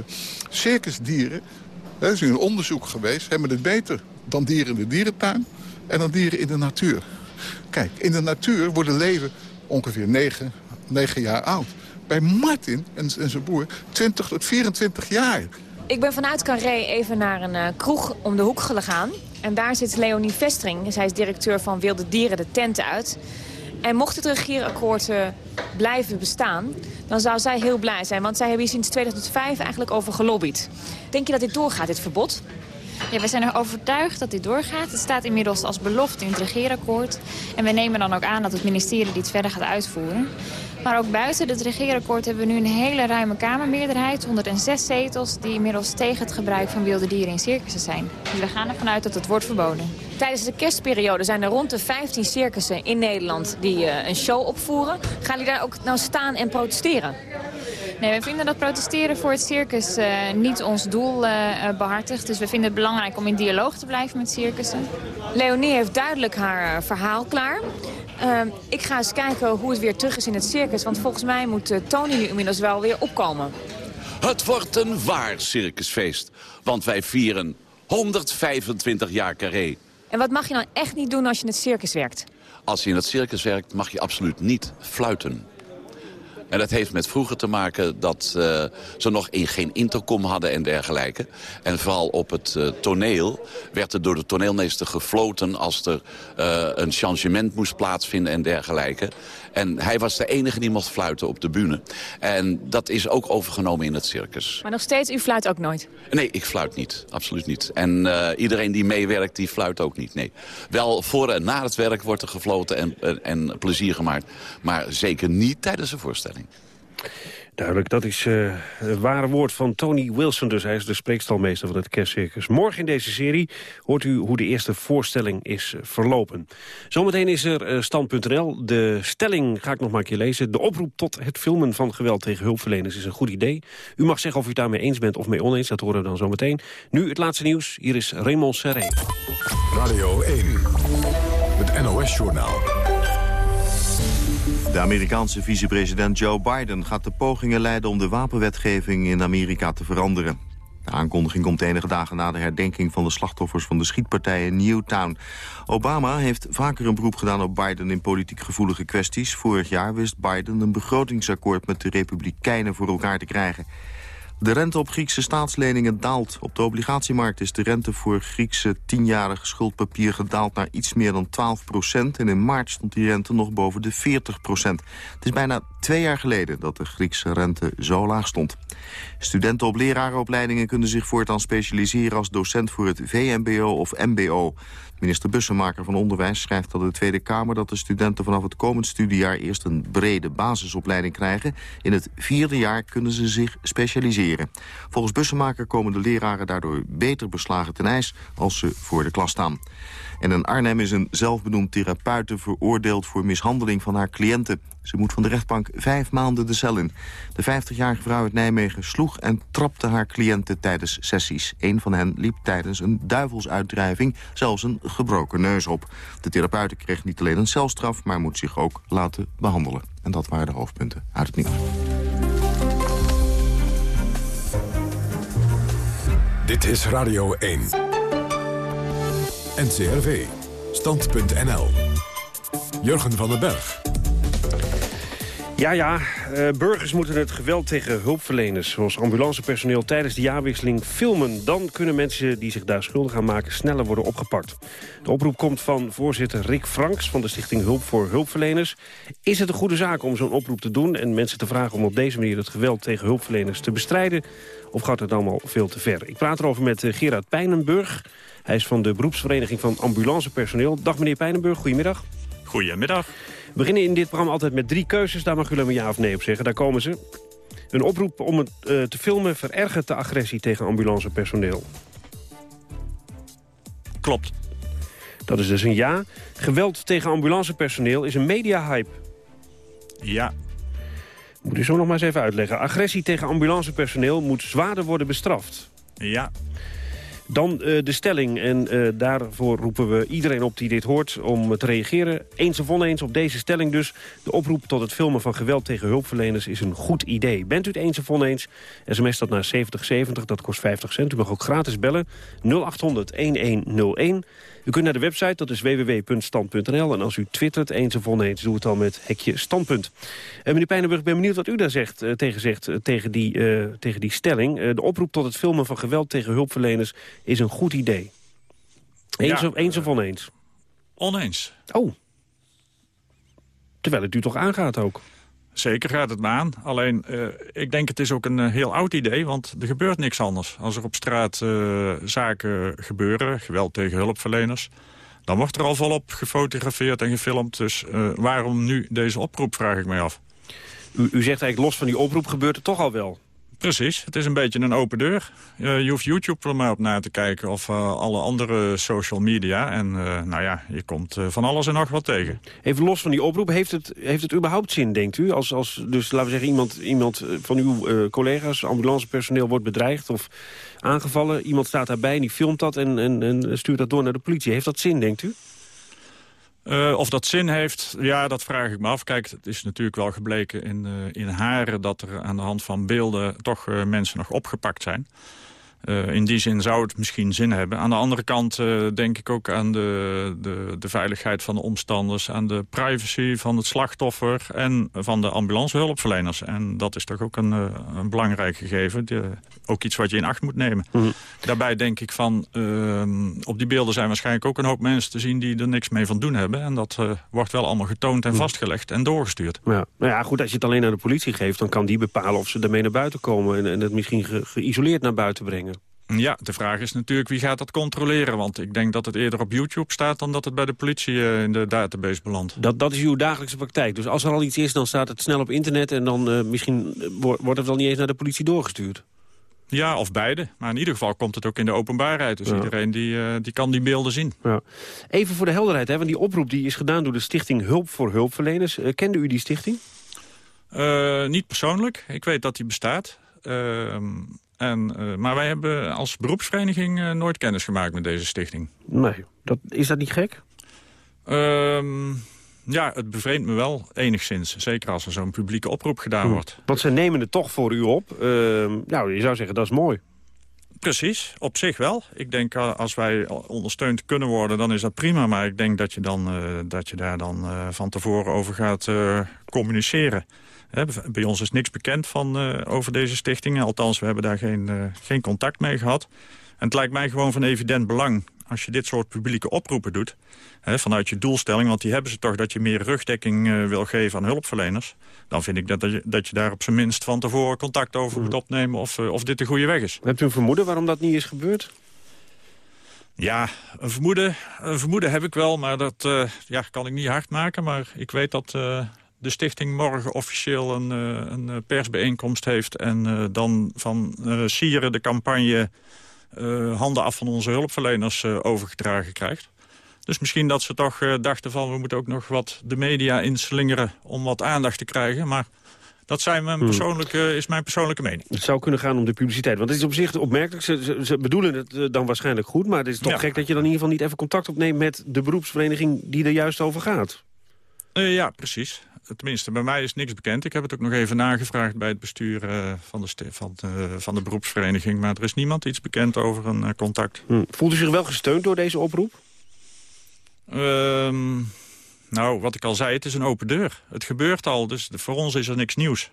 circusdieren Er is een onderzoek geweest, hebben het beter dan dieren in de dierentuin en dan dieren in de natuur. Kijk, in de natuur worden leven ongeveer 9, 9 jaar oud. Bij Martin en, zijn broer 20 tot 24 jaar. Ik ben vanuit Carré even naar een uh, kroeg om de hoek gegaan. En daar zit Leonie Vestring. Zij is directeur van Wilde Dieren de tent uit. En mocht het regeerakkoord uh, blijven bestaan, dan zou zij heel blij zijn. Want zij hebben hier sinds 2005 eigenlijk over gelobbyd. Denk je dat dit doorgaat, dit verbod? Ja, we zijn er overtuigd dat dit doorgaat. Het staat inmiddels als belofte in het regeerakkoord. En we nemen dan ook aan dat het ministerie dit verder gaat uitvoeren. Maar ook buiten het regeerakkoord hebben we nu een hele ruime Kamermeerderheid. 106 zetels die inmiddels tegen het gebruik van wilde dieren in circussen zijn. Dus we gaan ervan uit dat het wordt verboden. Tijdens de kerstperiode zijn er rond de 15 circussen in Nederland die uh, een show opvoeren. Gaan jullie daar ook nou staan en protesteren? Nee, we vinden dat protesteren voor het circus uh, niet ons doel uh, behartigt. Dus we vinden het belangrijk om in dialoog te blijven met circussen. Leonie heeft duidelijk haar verhaal klaar. Uh, ik ga eens kijken hoe het weer terug is in het circus. Want volgens mij moet Tony nu inmiddels wel weer opkomen. Het wordt een waar circusfeest. Want wij vieren 125 jaar carré. En wat mag je nou echt niet doen als je in het circus werkt? Als je in het circus werkt mag je absoluut niet fluiten. En dat heeft met vroeger te maken dat uh, ze nog in geen intercom hadden en dergelijke. En vooral op het uh, toneel werd er door de toneelmeester gefloten... als er uh, een changement moest plaatsvinden en dergelijke. En hij was de enige die mocht fluiten op de bühne. En dat is ook overgenomen in het circus. Maar nog steeds, u fluit ook nooit? Nee, ik fluit niet. Absoluut niet. En uh, iedereen die meewerkt, die fluit ook niet. Nee. Wel voor en na het werk wordt er gefloten en, en, en plezier gemaakt. Maar zeker niet tijdens een voorstelling. Duidelijk, dat is uh, het ware woord van Tony Wilson. Dus hij is de spreekstalmeester van het kerstcircus. Morgen in deze serie hoort u hoe de eerste voorstelling is uh, verlopen. Zometeen is er uh, stand.nl. De stelling ga ik nog maar een keer lezen. De oproep tot het filmen van geweld tegen hulpverleners is een goed idee. U mag zeggen of u daarmee eens bent of mee oneens. Dat horen we dan zometeen. Nu het laatste nieuws. Hier is Raymond Serré. Radio 1. Het NOS-journaal. De Amerikaanse vicepresident Joe Biden gaat de pogingen leiden om de wapenwetgeving in Amerika te veranderen. De aankondiging komt enige dagen na de herdenking van de slachtoffers van de schietpartij in Newtown. Obama heeft vaker een beroep gedaan op Biden in politiek gevoelige kwesties. Vorig jaar wist Biden een begrotingsakkoord met de Republikeinen voor elkaar te krijgen. De rente op Griekse staatsleningen daalt. Op de obligatiemarkt is de rente voor Griekse tienjarige schuldpapier gedaald naar iets meer dan 12 procent. En in maart stond die rente nog boven de 40 procent. Het is bijna twee jaar geleden dat de Griekse rente zo laag stond. Studenten op lerarenopleidingen kunnen zich voortaan specialiseren als docent voor het VMBO of MBO. Minister Bussemaker van Onderwijs schrijft aan de Tweede Kamer... dat de studenten vanaf het komend studiejaar eerst een brede basisopleiding krijgen. In het vierde jaar kunnen ze zich specialiseren. Volgens Bussemaker komen de leraren daardoor beter beslagen ten ijs... als ze voor de klas staan. En in Arnhem is een zelfbenoemd therapeute veroordeeld voor mishandeling van haar cliënten. Ze moet van de rechtbank vijf maanden de cel in. De 50-jarige vrouw uit Nijmegen sloeg en trapte haar cliënten tijdens sessies. Een van hen liep tijdens een duivelsuitdrijving zelfs een gebroken neus op. De therapeute kreeg niet alleen een celstraf, maar moet zich ook laten behandelen. En dat waren de hoofdpunten uit het nieuws. Dit is Radio 1. NCRV. Stand.nl. Jurgen van den Berg. Ja, ja, uh, burgers moeten het geweld tegen hulpverleners... zoals ambulancepersoneel tijdens de jaarwisseling filmen. Dan kunnen mensen die zich daar schuldig aan maken sneller worden opgepakt. De oproep komt van voorzitter Rick Franks van de Stichting Hulp voor Hulpverleners. Is het een goede zaak om zo'n oproep te doen... en mensen te vragen om op deze manier het geweld tegen hulpverleners te bestrijden? Of gaat het allemaal veel te ver? Ik praat erover met uh, Gerard Pijnenburg. Hij is van de beroepsvereniging van ambulancepersoneel. Dag meneer Pijnenburg, goedemiddag. Goedemiddag. We beginnen in dit programma altijd met drie keuzes. Daar mag u een ja of nee op zeggen. Daar komen ze. Een oproep om het uh, te filmen verergert de agressie tegen ambulancepersoneel. Klopt. Dat is dus een ja. Geweld tegen ambulancepersoneel is een mediahype. Ja. Moet u zo nog maar eens even uitleggen. Agressie tegen ambulancepersoneel moet zwaarder worden bestraft. Ja. Dan eh, de stelling. En eh, daarvoor roepen we iedereen op die dit hoort om te reageren. Eens of oneens op deze stelling dus. De oproep tot het filmen van geweld tegen hulpverleners is een goed idee. Bent u het eens of oneens? SMS dat naar 7070, dat kost 50 cent. U mag ook gratis bellen. 0800 1101. U kunt naar de website, dat is www.stand.nl. En als u twittert eens of oneens, doe het dan met hekje standpunt. En meneer Pijnenburg, ik ben benieuwd wat u daar zegt, uh, tegen zegt uh, tegen, die, tegen die stelling. de oproep tot het filmen van geweld tegen hulpverleners is een goed idee. Eens, ja, of, eens of oneens? Oneens. Oh. Terwijl het u toch aangaat ook? Zeker gaat het me aan. Alleen, uh, ik denk het is ook een uh, heel oud idee, want er gebeurt niks anders. Als er op straat uh, zaken gebeuren, geweld tegen hulpverleners... dan wordt er al volop gefotografeerd en gefilmd. Dus waarom nu deze oproep, vraag ik mij af. U, u zegt eigenlijk, los van die oproep gebeurt het toch al wel? Precies, het is een beetje een open deur. Uh, je hoeft YouTube er maar op na te kijken of uh, alle andere social media. En uh, nou ja, je komt van alles en nog wat tegen. Even los van die oproep, heeft het, heeft het überhaupt zin, denkt u? Als, als dus, laten we zeggen, iemand, iemand van uw collega's, ambulancepersoneel wordt bedreigd of aangevallen. Iemand staat daarbij en die filmt dat en, en, en stuurt dat door naar de politie. Heeft dat zin, denkt u? Uh, of dat zin heeft, ja, dat vraag ik me af. Kijk, het is natuurlijk wel gebleken in, uh, in Haren... dat er aan de hand van beelden toch uh, mensen nog opgepakt zijn. Uh, in die zin zou het misschien zin hebben. Aan de andere kant uh, denk ik ook aan de, de, de, veiligheid van de omstanders... aan de privacy van het slachtoffer en van de ambulancehulpverleners. En dat is toch ook een, uh, een belangrijk gegeven. De, ook iets wat je in acht moet nemen. Mm. Daarbij denk ik van... op die beelden zijn waarschijnlijk ook een hoop mensen te zien... die er niks mee van doen hebben. En dat wordt wel allemaal getoond en mm. vastgelegd en doorgestuurd. Ja. Nou ja, goed, als je het alleen aan de politie geeft... dan kan die bepalen of ze ermee naar buiten komen... en, en het misschien ge geïsoleerd naar buiten brengen. Ja, de vraag is natuurlijk wie gaat dat controleren. Want ik denk dat het eerder op YouTube staat dan dat het bij de politie uh, in de database belandt. Dat, dat is uw dagelijkse praktijk. Dus als er al iets is, dan staat het snel op internet... en dan uh, misschien wordt het wel niet eens naar de politie doorgestuurd. Ja, of beide. Maar in ieder geval komt het ook in de openbaarheid. Dus ja. iedereen die, uh, die kan die beelden zien. Ja. Even voor de helderheid, hè, want die oproep die is gedaan door de stichting Hulp voor Hulpverleners. kende u die stichting? niet persoonlijk. Ik weet dat die bestaat. Ehm, en, uh, maar wij hebben als beroepsvereniging uh, nooit kennis gemaakt met deze stichting. Nee, dat, is dat niet gek? Um, ja, het bevreemdt me wel enigszins. Zeker als er zo'n publieke oproep gedaan hm. wordt. Want ze nemen het toch voor u op. Uh, nou, je zou zeggen, dat is mooi. Precies, op zich wel. Ik denk als wij ondersteund kunnen worden, dan is dat prima. Maar ik denk dat je, dan, dat je daar dan van tevoren over gaat communiceren. Bij ons is niks bekend van, uh, over deze stichtingen. Althans, we hebben daar geen, uh, geen contact mee gehad. En het lijkt mij gewoon van evident belang als je dit soort publieke oproepen doet... Hè, vanuit je doelstelling, want die hebben ze toch... dat je meer rugdekking uh, wil geven aan hulpverleners... dan vind ik dat, dat, je, dat je daar op zijn minst van tevoren contact over moet opnemen... of, of dit de goede weg is. Hebt u een vermoeden waarom dat niet is gebeurd? Ja, een vermoeden, een vermoeden heb ik wel, maar dat uh, ja, kan ik niet hard maken. Maar ik weet dat, de stichting morgen officieel een, uh, een persbijeenkomst heeft... en uh, dan van Sieren de campagne handen af van onze hulpverleners overgedragen krijgt. Dus misschien dat ze toch dachten van... we moeten ook nog wat de media inslingeren om wat aandacht te krijgen. Maar dat zijn mijn persoonlijke, is mijn persoonlijke mening. Het zou kunnen gaan om de publiciteit. Want het is op zich opmerkelijk. Ze, ze, ze bedoelen het dan waarschijnlijk goed. Maar het is toch ja. gek dat je dan in ieder geval niet even contact opneemt... met de beroepsvereniging die er juist over gaat. ja, precies tenminste, bij mij is niks bekend. Ik heb het ook nog even nagevraagd bij het bestuur uh, van, de van, de, van de beroepsvereniging. Maar er is niemand iets bekend over een uh, contact. Hm. Voelt u zich wel gesteund door deze oproep? Um, nou, wat ik al zei, het is een open deur. Het gebeurt al, dus voor ons is er niks nieuws.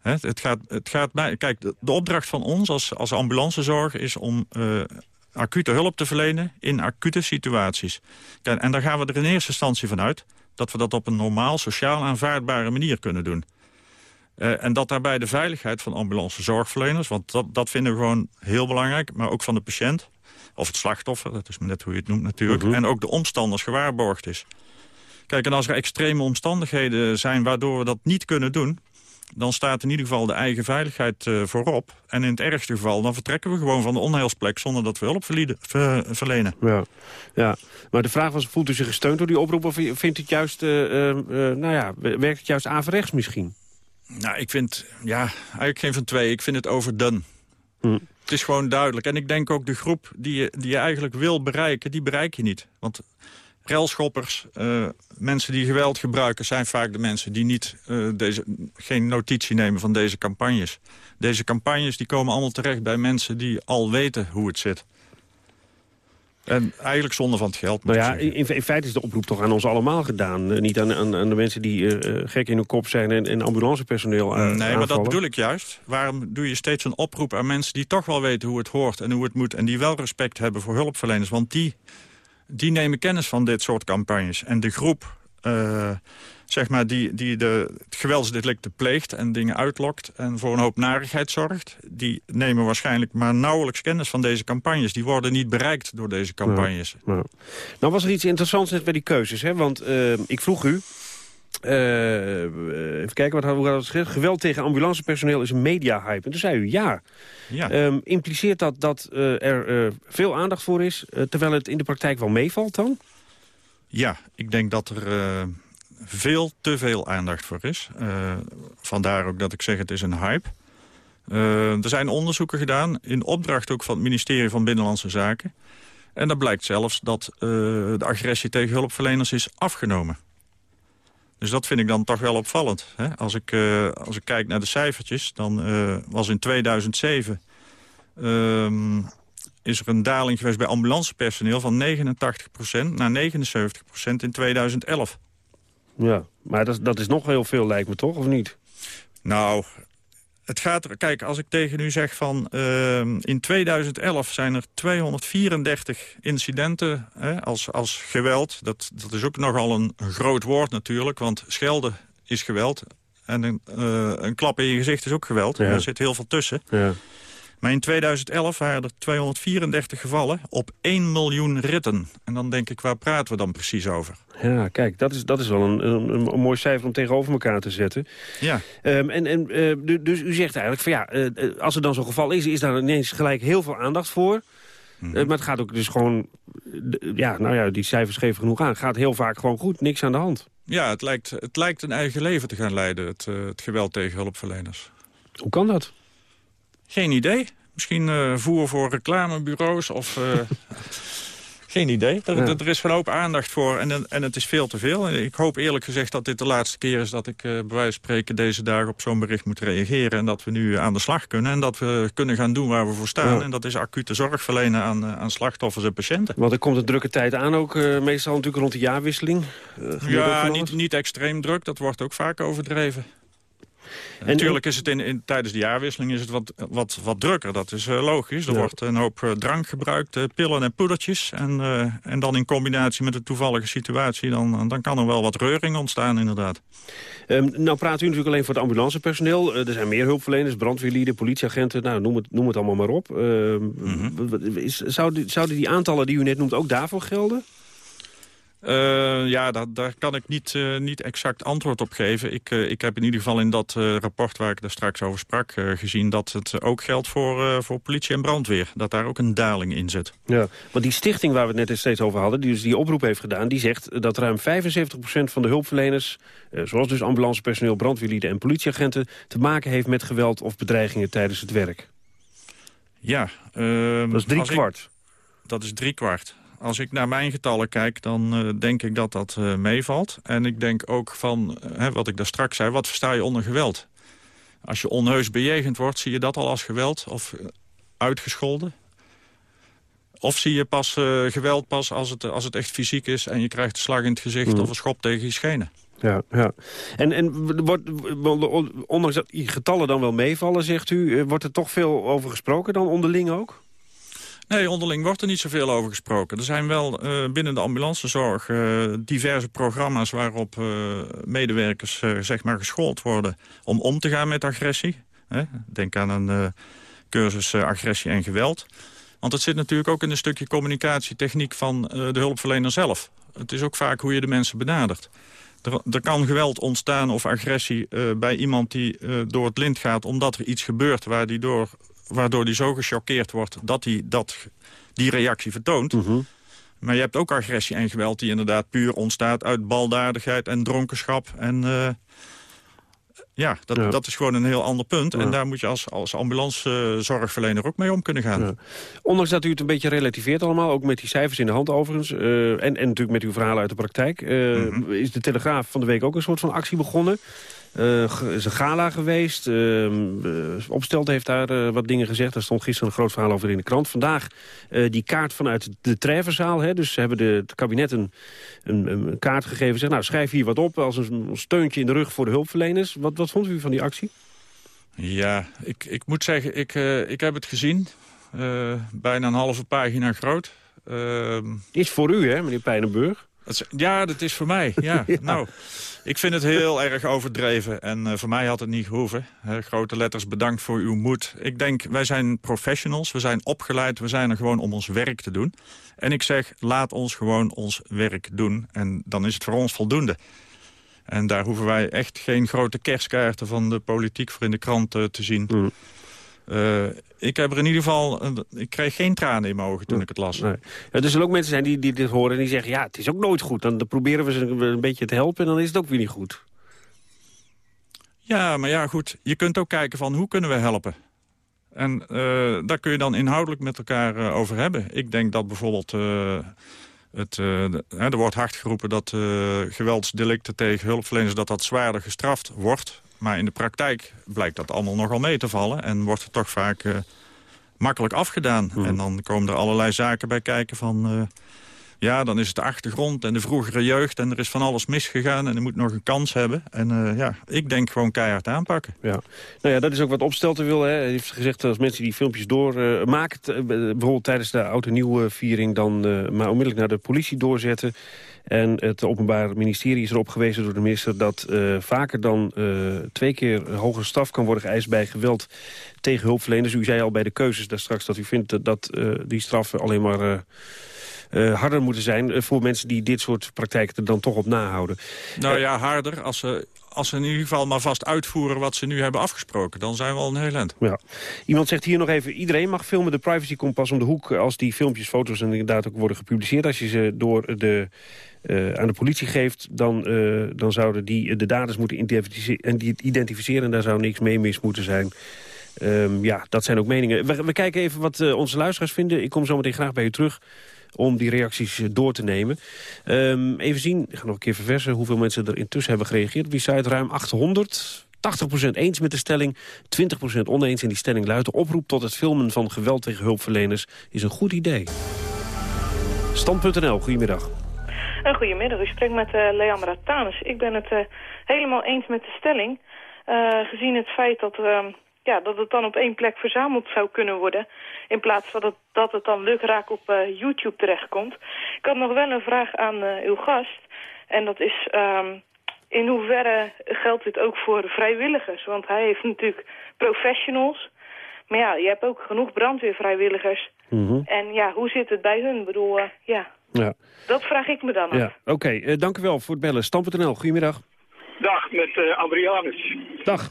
He, het gaat, het gaat bij, kijk, de, de, opdracht van ons als, als ambulancezorg is om uh, acute hulp te verlenen in acute situaties. Kijk, en daar gaan we er in eerste instantie van uit dat we dat op een normaal, sociaal aanvaardbare manier kunnen doen. Uh, en dat daarbij de veiligheid van ambulance zorgverleners... want dat, dat vinden we gewoon heel belangrijk, maar ook van de patiënt... of het slachtoffer, dat is net hoe je het noemt natuurlijk... Uh -huh. en ook de omstanders gewaarborgd is. Kijk, en als er extreme omstandigheden zijn waardoor we dat niet kunnen doen dan staat in ieder geval de eigen veiligheid uh, voorop. En in het ergste geval, dan vertrekken we gewoon van de onheilsplek... zonder dat we hulp ver, verlenen. Ja, ja, maar de vraag was, voelt u zich gesteund door die oproep... of vindt u het juist, uh, uh, nou ja, werkt het juist averechts misschien? Nou, ik vind, ja, eigenlijk geen van twee. Ik vind het overdone. Hm. Het is gewoon duidelijk. En ik denk ook de groep die je, die je eigenlijk wil bereiken, die bereik je niet. Want railschoppers, uh, mensen die geweld gebruiken... zijn vaak de mensen die niet, uh, deze, geen notitie nemen van deze campagnes. Deze campagnes die komen allemaal terecht bij mensen die al weten hoe het zit. En eigenlijk zonde van het geld. Nou ja, in, in, feite is de oproep toch aan ons allemaal gedaan. Uh, niet aan, aan, aan, de mensen die uh, gek in hun kop zijn en, en ambulancepersoneel uh, Nee, maar dat bedoel ik juist. Waarom doe je steeds een oproep aan mensen die toch wel weten hoe het hoort en hoe het moet... en die wel respect hebben voor hulpverleners? Want die, die nemen kennis van dit soort campagnes. En de groep zeg maar, die, die de, het pleegt en dingen uitlokt... en voor een hoop narigheid zorgt... die nemen waarschijnlijk maar nauwelijks kennis van deze campagnes. Die worden niet bereikt door deze campagnes. Nou was er iets interessants net bij die keuzes. Hè? Want uh, ik vroeg u... Uh, even kijken, wat hadden we gezegd? Geweld tegen ambulancepersoneel is een media-hype. En toen zei u ja. ja. Um, impliceert dat dat uh, er veel aandacht voor is... terwijl het in de praktijk wel meevalt dan? Ja, ik denk dat er veel te veel aandacht voor is. Vandaar ook dat ik zeg het is een hype. Er zijn onderzoeken gedaan, in opdracht ook van het ministerie van Binnenlandse Zaken. En dat blijkt zelfs dat de agressie tegen hulpverleners is afgenomen. Dus dat vind ik dan toch wel opvallend. Hè? Als, ik, als ik kijk naar de cijfertjes, dan was in 2007... Ehm, is er een daling geweest bij ambulancepersoneel van 89% naar 79% in 2011. Ja, maar dat, dat is nog heel veel lijkt me toch, of niet? Nou, het gaat er... Kijk, als ik tegen u zeg van... Uh, in 2011 zijn er 234 incidenten hè, als, als geweld. Dat, dat is ook nogal een, een groot woord natuurlijk, want schelden is geweld. En een, uh, een klap in je gezicht is ook geweld. Ja. Er zit heel veel tussen. Ja. Maar in 2011 waren er 234 gevallen op 1 miljoen ritten. En dan denk ik, waar praten we dan precies over? Ja, kijk, dat is, dat is wel een, een, een mooi cijfer om tegenover elkaar te zetten. Ja. Um, en, en, uh, dus u zegt eigenlijk van ja, uh, als er dan zo'n geval is... is daar ineens gelijk heel veel aandacht voor... Mm -hmm. uh, maar het gaat ook dus gewoon... Ja, nou ja, die cijfers geven genoeg aan. Het gaat heel vaak gewoon goed, niks aan de hand. Ja, het lijkt, het lijkt een eigen leven te gaan leiden, het, het geweld tegen hulpverleners. Hoe kan dat? Geen idee. Misschien uh, voer voor reclamebureaus of... Uh, geen idee. Er, ja. er, is een hoop aandacht voor en, en het is veel te veel. Ik hoop eerlijk gezegd dat dit de laatste keer is... dat ik uh, bij wijze van spreken deze dagen op zo'n bericht moet reageren... en dat we nu aan de slag kunnen en dat we kunnen gaan doen waar we voor staan. Ja. En dat is acute zorg verlenen aan, aan slachtoffers en patiënten. Want er komt een drukke tijd aan ook, meestal natuurlijk rond de jaarwisseling. ja, niet, niet extreem druk. Dat wordt ook vaak overdreven. En, Natuurlijk is het in, in, tijdens de jaarwisseling is het wat, wat, wat drukker. Dat is uh, logisch. Er ja. wordt een hoop uh, drank gebruikt, uh, pillen en poedertjes. En, en dan in combinatie met de toevallige situatie... dan, dan kan er wel wat reuring ontstaan inderdaad. Um, nou praat u natuurlijk alleen voor het ambulancepersoneel. er zijn meer hulpverleners, brandweerlieden, politieagenten. Nou, noem het, noem het allemaal maar op. Mm -hmm. is, zouden, zouden die aantallen die u net noemt ook daarvoor gelden? Uh, ja, daar, daar, kan ik niet, uh, niet exact antwoord op geven. Ik, uh, ik heb in ieder geval in dat rapport waar ik daar straks over sprak gezien... dat het ook geldt voor, voor politie en brandweer. Dat daar ook een daling in zit. Ja, want die stichting waar we het net steeds over hadden... die dus die oproep heeft gedaan, die zegt dat ruim 75% van de hulpverleners... zoals dus ambulancepersoneel, brandweerlieden en politieagenten... te maken heeft met geweld of bedreigingen tijdens het werk. Ja. dat is drie kwart. Ik, dat is drie kwart. Als ik naar mijn getallen kijk, dan uh, denk ik dat dat uh, meevalt. En ik denk ook van, uh, wat ik daar straks zei, wat versta je onder geweld? Als je onheus bejegend wordt, zie je dat al als geweld of uitgescholden? Of zie je pas geweld pas als het, als het echt fysiek is... en je krijgt een slag in het gezicht mm. of een schop tegen je schenen? Ja, ja. En, en wordt, ondanks dat die getallen dan wel meevallen, zegt u... wordt er toch veel over gesproken dan onderling ook? Nee, onderling wordt er niet zoveel over gesproken. Er zijn wel uh, binnen de ambulancezorg uh, diverse programma's... waarop uh, medewerkers zeg maar geschoold worden om om te gaan met agressie. Hè? Denk aan een cursus agressie en geweld. Want het zit natuurlijk ook in een stukje communicatietechniek van de hulpverlener zelf. Het is ook vaak hoe je de mensen benadert. Er, er kan geweld ontstaan of agressie bij iemand die door het lint gaat... omdat er iets gebeurt waar die door waardoor hij zo gechoqueerd wordt dat hij dat, die reactie vertoont. Mm -hmm. Maar je hebt ook agressie en geweld die inderdaad puur ontstaat uit baldadigheid en dronkenschap. En, uh, Ja, dat, dat is gewoon een heel ander punt. Ja. En daar moet je als, als ambulancezorgverlener ook mee om kunnen gaan. Ondanks dat u het een beetje relativeert allemaal, ook met die cijfers in de hand overigens... eh, en, en natuurlijk met uw verhalen uit de praktijk... eh, Mhm. is de Telegraaf van de week ook een soort van actie begonnen. Eh, is een gala geweest. Uh, Opstelt heeft daar eh, wat dingen gezegd. Daar stond gisteren een groot verhaal over in de krant. Vandaag eh, die kaart vanuit de Treverzaal. Hè. Dus ze hebben de, het kabinet een, een, een kaart gegeven. Zeg, nou, schrijf hier wat op als een steuntje in de rug voor de hulpverleners. Wat, wat vond u van die actie? Ja, ik, ik moet zeggen, ik, eh, ik heb het gezien. Eh, bijna een halve pagina groot. Ehm, Is voor u, hè, meneer Pijnenburg? Ja, dat is voor mij. Ja. Nou, ik vind het heel erg overdreven. En eh, voor mij had het niet gehoeven. Grote letters, bedankt voor uw moed. Ik denk, wij zijn professionals. We zijn opgeleid. We zijn er gewoon om ons werk te doen. En ik zeg, laat ons gewoon ons werk doen. En dan is het voor ons voldoende. En daar hoeven wij echt geen grote kerstkaarten van de politiek voor in de krant eh, te zien. Eh, ik heb er in ieder geval, ik kreeg geen tranen in mijn ogen toen ik het las. Nee. Ja, er zullen ook mensen zijn die, die dit horen en die zeggen... ja, het is ook nooit goed. Dan, dan proberen we ze een, een beetje te helpen en dan is het ook weer niet goed. Ja, maar ja, goed. Je kunt ook kijken van hoe kunnen we helpen. En eh, daar kun je dan inhoudelijk met elkaar eh, over hebben. Ik denk dat bijvoorbeeld... het, de- er wordt hard geroepen dat geweldsdelicten tegen hulpverleners... dat dat zwaarder gestraft wordt. Maar in de praktijk blijkt dat allemaal nogal mee te vallen. En wordt het toch vaak eh, makkelijk afgedaan. En dan komen er allerlei zaken bij kijken van... eh, ja, dan is het de achtergrond en de vroegere jeugd... en er is van alles misgegaan en er moet nog een kans hebben. En eh, ja, ik denk gewoon keihard aanpakken. Ja. Nou ja, dat is ook wat Opstelten wil. Hè. Hij heeft gezegd als mensen die filmpjes doormaken... bijvoorbeeld tijdens de oud en nieuw viering... dan maar onmiddellijk naar de politie doorzetten. En het Openbaar Ministerie is erop gewezen door de minister... dat uh, vaker dan uh, twee keer hogere straf kan worden geëist... bij geweld tegen hulpverleners. U zei al bij de keuzes daar straks dat u vindt dat uh, die straffen alleen maar... Uh, harder moeten zijn voor mensen die dit soort praktijken er dan toch op nahouden. Nou ja, harder als ze, als ze in ieder geval maar vast uitvoeren wat ze nu hebben afgesproken. Dan zijn we al een heel eind. Ja. Iemand zegt hier nog even, iedereen mag filmen. De privacy komt pas om de hoek als die filmpjes, foto's en inderdaad ook worden gepubliceerd. Als je ze door de... Uh, aan de politie geeft, dan, uh, dan zouden die de daders moeten identificeren, en daar zou niks mee mis moeten zijn. Um, ja, dat zijn ook meningen. We, kijken even wat uh, onze luisteraars vinden. Ik kom zo meteen graag bij u terug om die reacties door te nemen. Um, even zien, ik ga nog een keer verversen hoeveel mensen er intussen hebben gereageerd. Die site ruim 800. 80% eens met de stelling, 20% oneens. En die stelling luidt, de oproep tot het filmen van geweld tegen hulpverleners is een goed idee. Stand.nl, goedemiddag. Uh, goedemiddag, u spreekt met uh, Leandra Tanus. Ik ben het uh, helemaal eens met de stelling. Uh, gezien het feit dat, uh, ja, dat het dan op één plek verzameld zou kunnen worden... in plaats van dat, dat het dan lukraak op YouTube terechtkomt. Ik had nog wel een vraag aan uw gast. En dat is, um, in hoeverre geldt dit ook voor vrijwilligers? Want hij heeft natuurlijk professionals... Maar ja, je hebt ook genoeg brandweervrijwilligers. Mm -hmm. En ja, hoe zit het bij hun? Ik bedoel, ja. Ja. Dat vraag ik me dan af. Ja. Oké, okay. uh, dank u wel voor het bellen. Stam.nl, goedemiddag. Dag, met uh, Adrianus. Dag.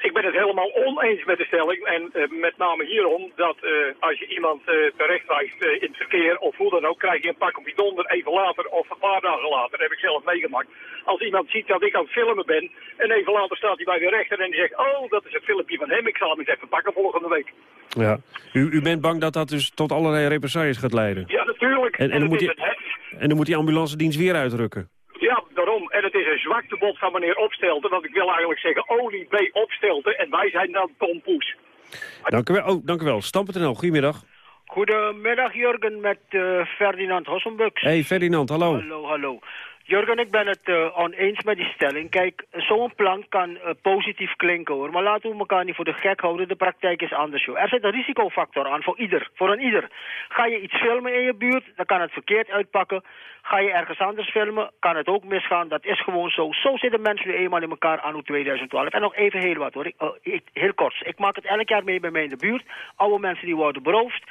Ik ben het helemaal oneens met de stelling. En met name hierom dat als je iemand terechtwijst in het verkeer of hoe dan ook... krijg je een pak op je donder even later of een paar dagen later. Dat heb ik zelf meegemaakt. Als iemand ziet dat ik aan het filmen ben en even later staat hij bij de rechter en die zegt... oh, dat is een filmpje van hem, ik zal hem eens even pakken volgende week. Ja. U, u bent bang dat dat dus tot allerlei represailles gaat leiden? Ja, natuurlijk. En, en, en, dan, moet die, en dan moet die ambulance dienst weer uitrukken? Ja, daarom. En het is een zwaktebod van meneer Opstelten, want ik wil eigenlijk zeggen Olie B. Opstelten en wij zijn dan Tom Poes. Dank u wel. Oh, dank u wel. Stam.nl, goedemiddag. Goedemiddag Jurgen met uh, Ferdinand Hossenbux. Hey Ferdinand, hallo. Hallo, hallo. Jurgen, ik ben het uh, oneens met die stelling. Kijk, zo'n plan kan uh, positief klinken hoor. Maar laten we elkaar niet voor de gek houden. De praktijk is anders joh. Er zit een risicofactor aan voor ieder. Voor een ieder. Ga je iets filmen in je buurt, dan kan het verkeerd uitpakken. Ga je ergens anders filmen, kan het ook misgaan. Dat is gewoon zo. Zo zitten mensen nu eenmaal in elkaar anno 2012. En nog even heel wat hoor. Uh, ik, heel kort. Ik maak het elk jaar mee bij mij in de buurt. Oude mensen die worden beroofd.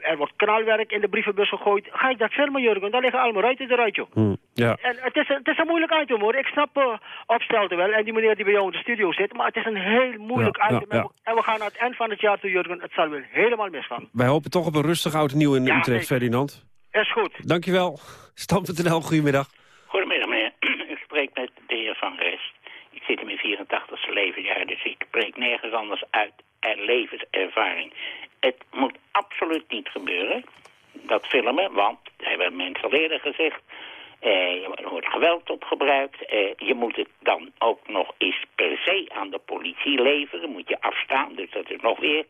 er wordt knalwerk in de brievenbus gegooid. Ga ik dat filmen Jurgen? Dan liggen allemaal ruiten eruit joh. Hmm, ja. En het is, het is een moeilijk item hoor. Ik snap uh, opstelten wel. En die meneer die bij jou in de studio zit. Maar het is een heel moeilijk ja, item. Ja, ja. En we gaan aan het eind van het jaar toe, Jurgen. Het zal weer helemaal misgaan. Wij hopen toch op een rustig oud en nieuw in Utrecht, zeker. Ferdinand. Is goed. Dankjewel. Stam.nl, goedemiddag. Goedemiddag meneer. Ik spreek met de heer Van Rest. Ik zit in mijn 84ste levensjaar, dus ik spreek nergens anders uit en levenservaring. Het moet absoluut niet gebeuren, dat filmen, want, dat hebben mensen al eerder gezegd, eh, er wordt geweld op gebruikt. Eh, je moet het dan ook nog eens per se aan de politie leveren. Moet je afstaan, dus dat is nog weer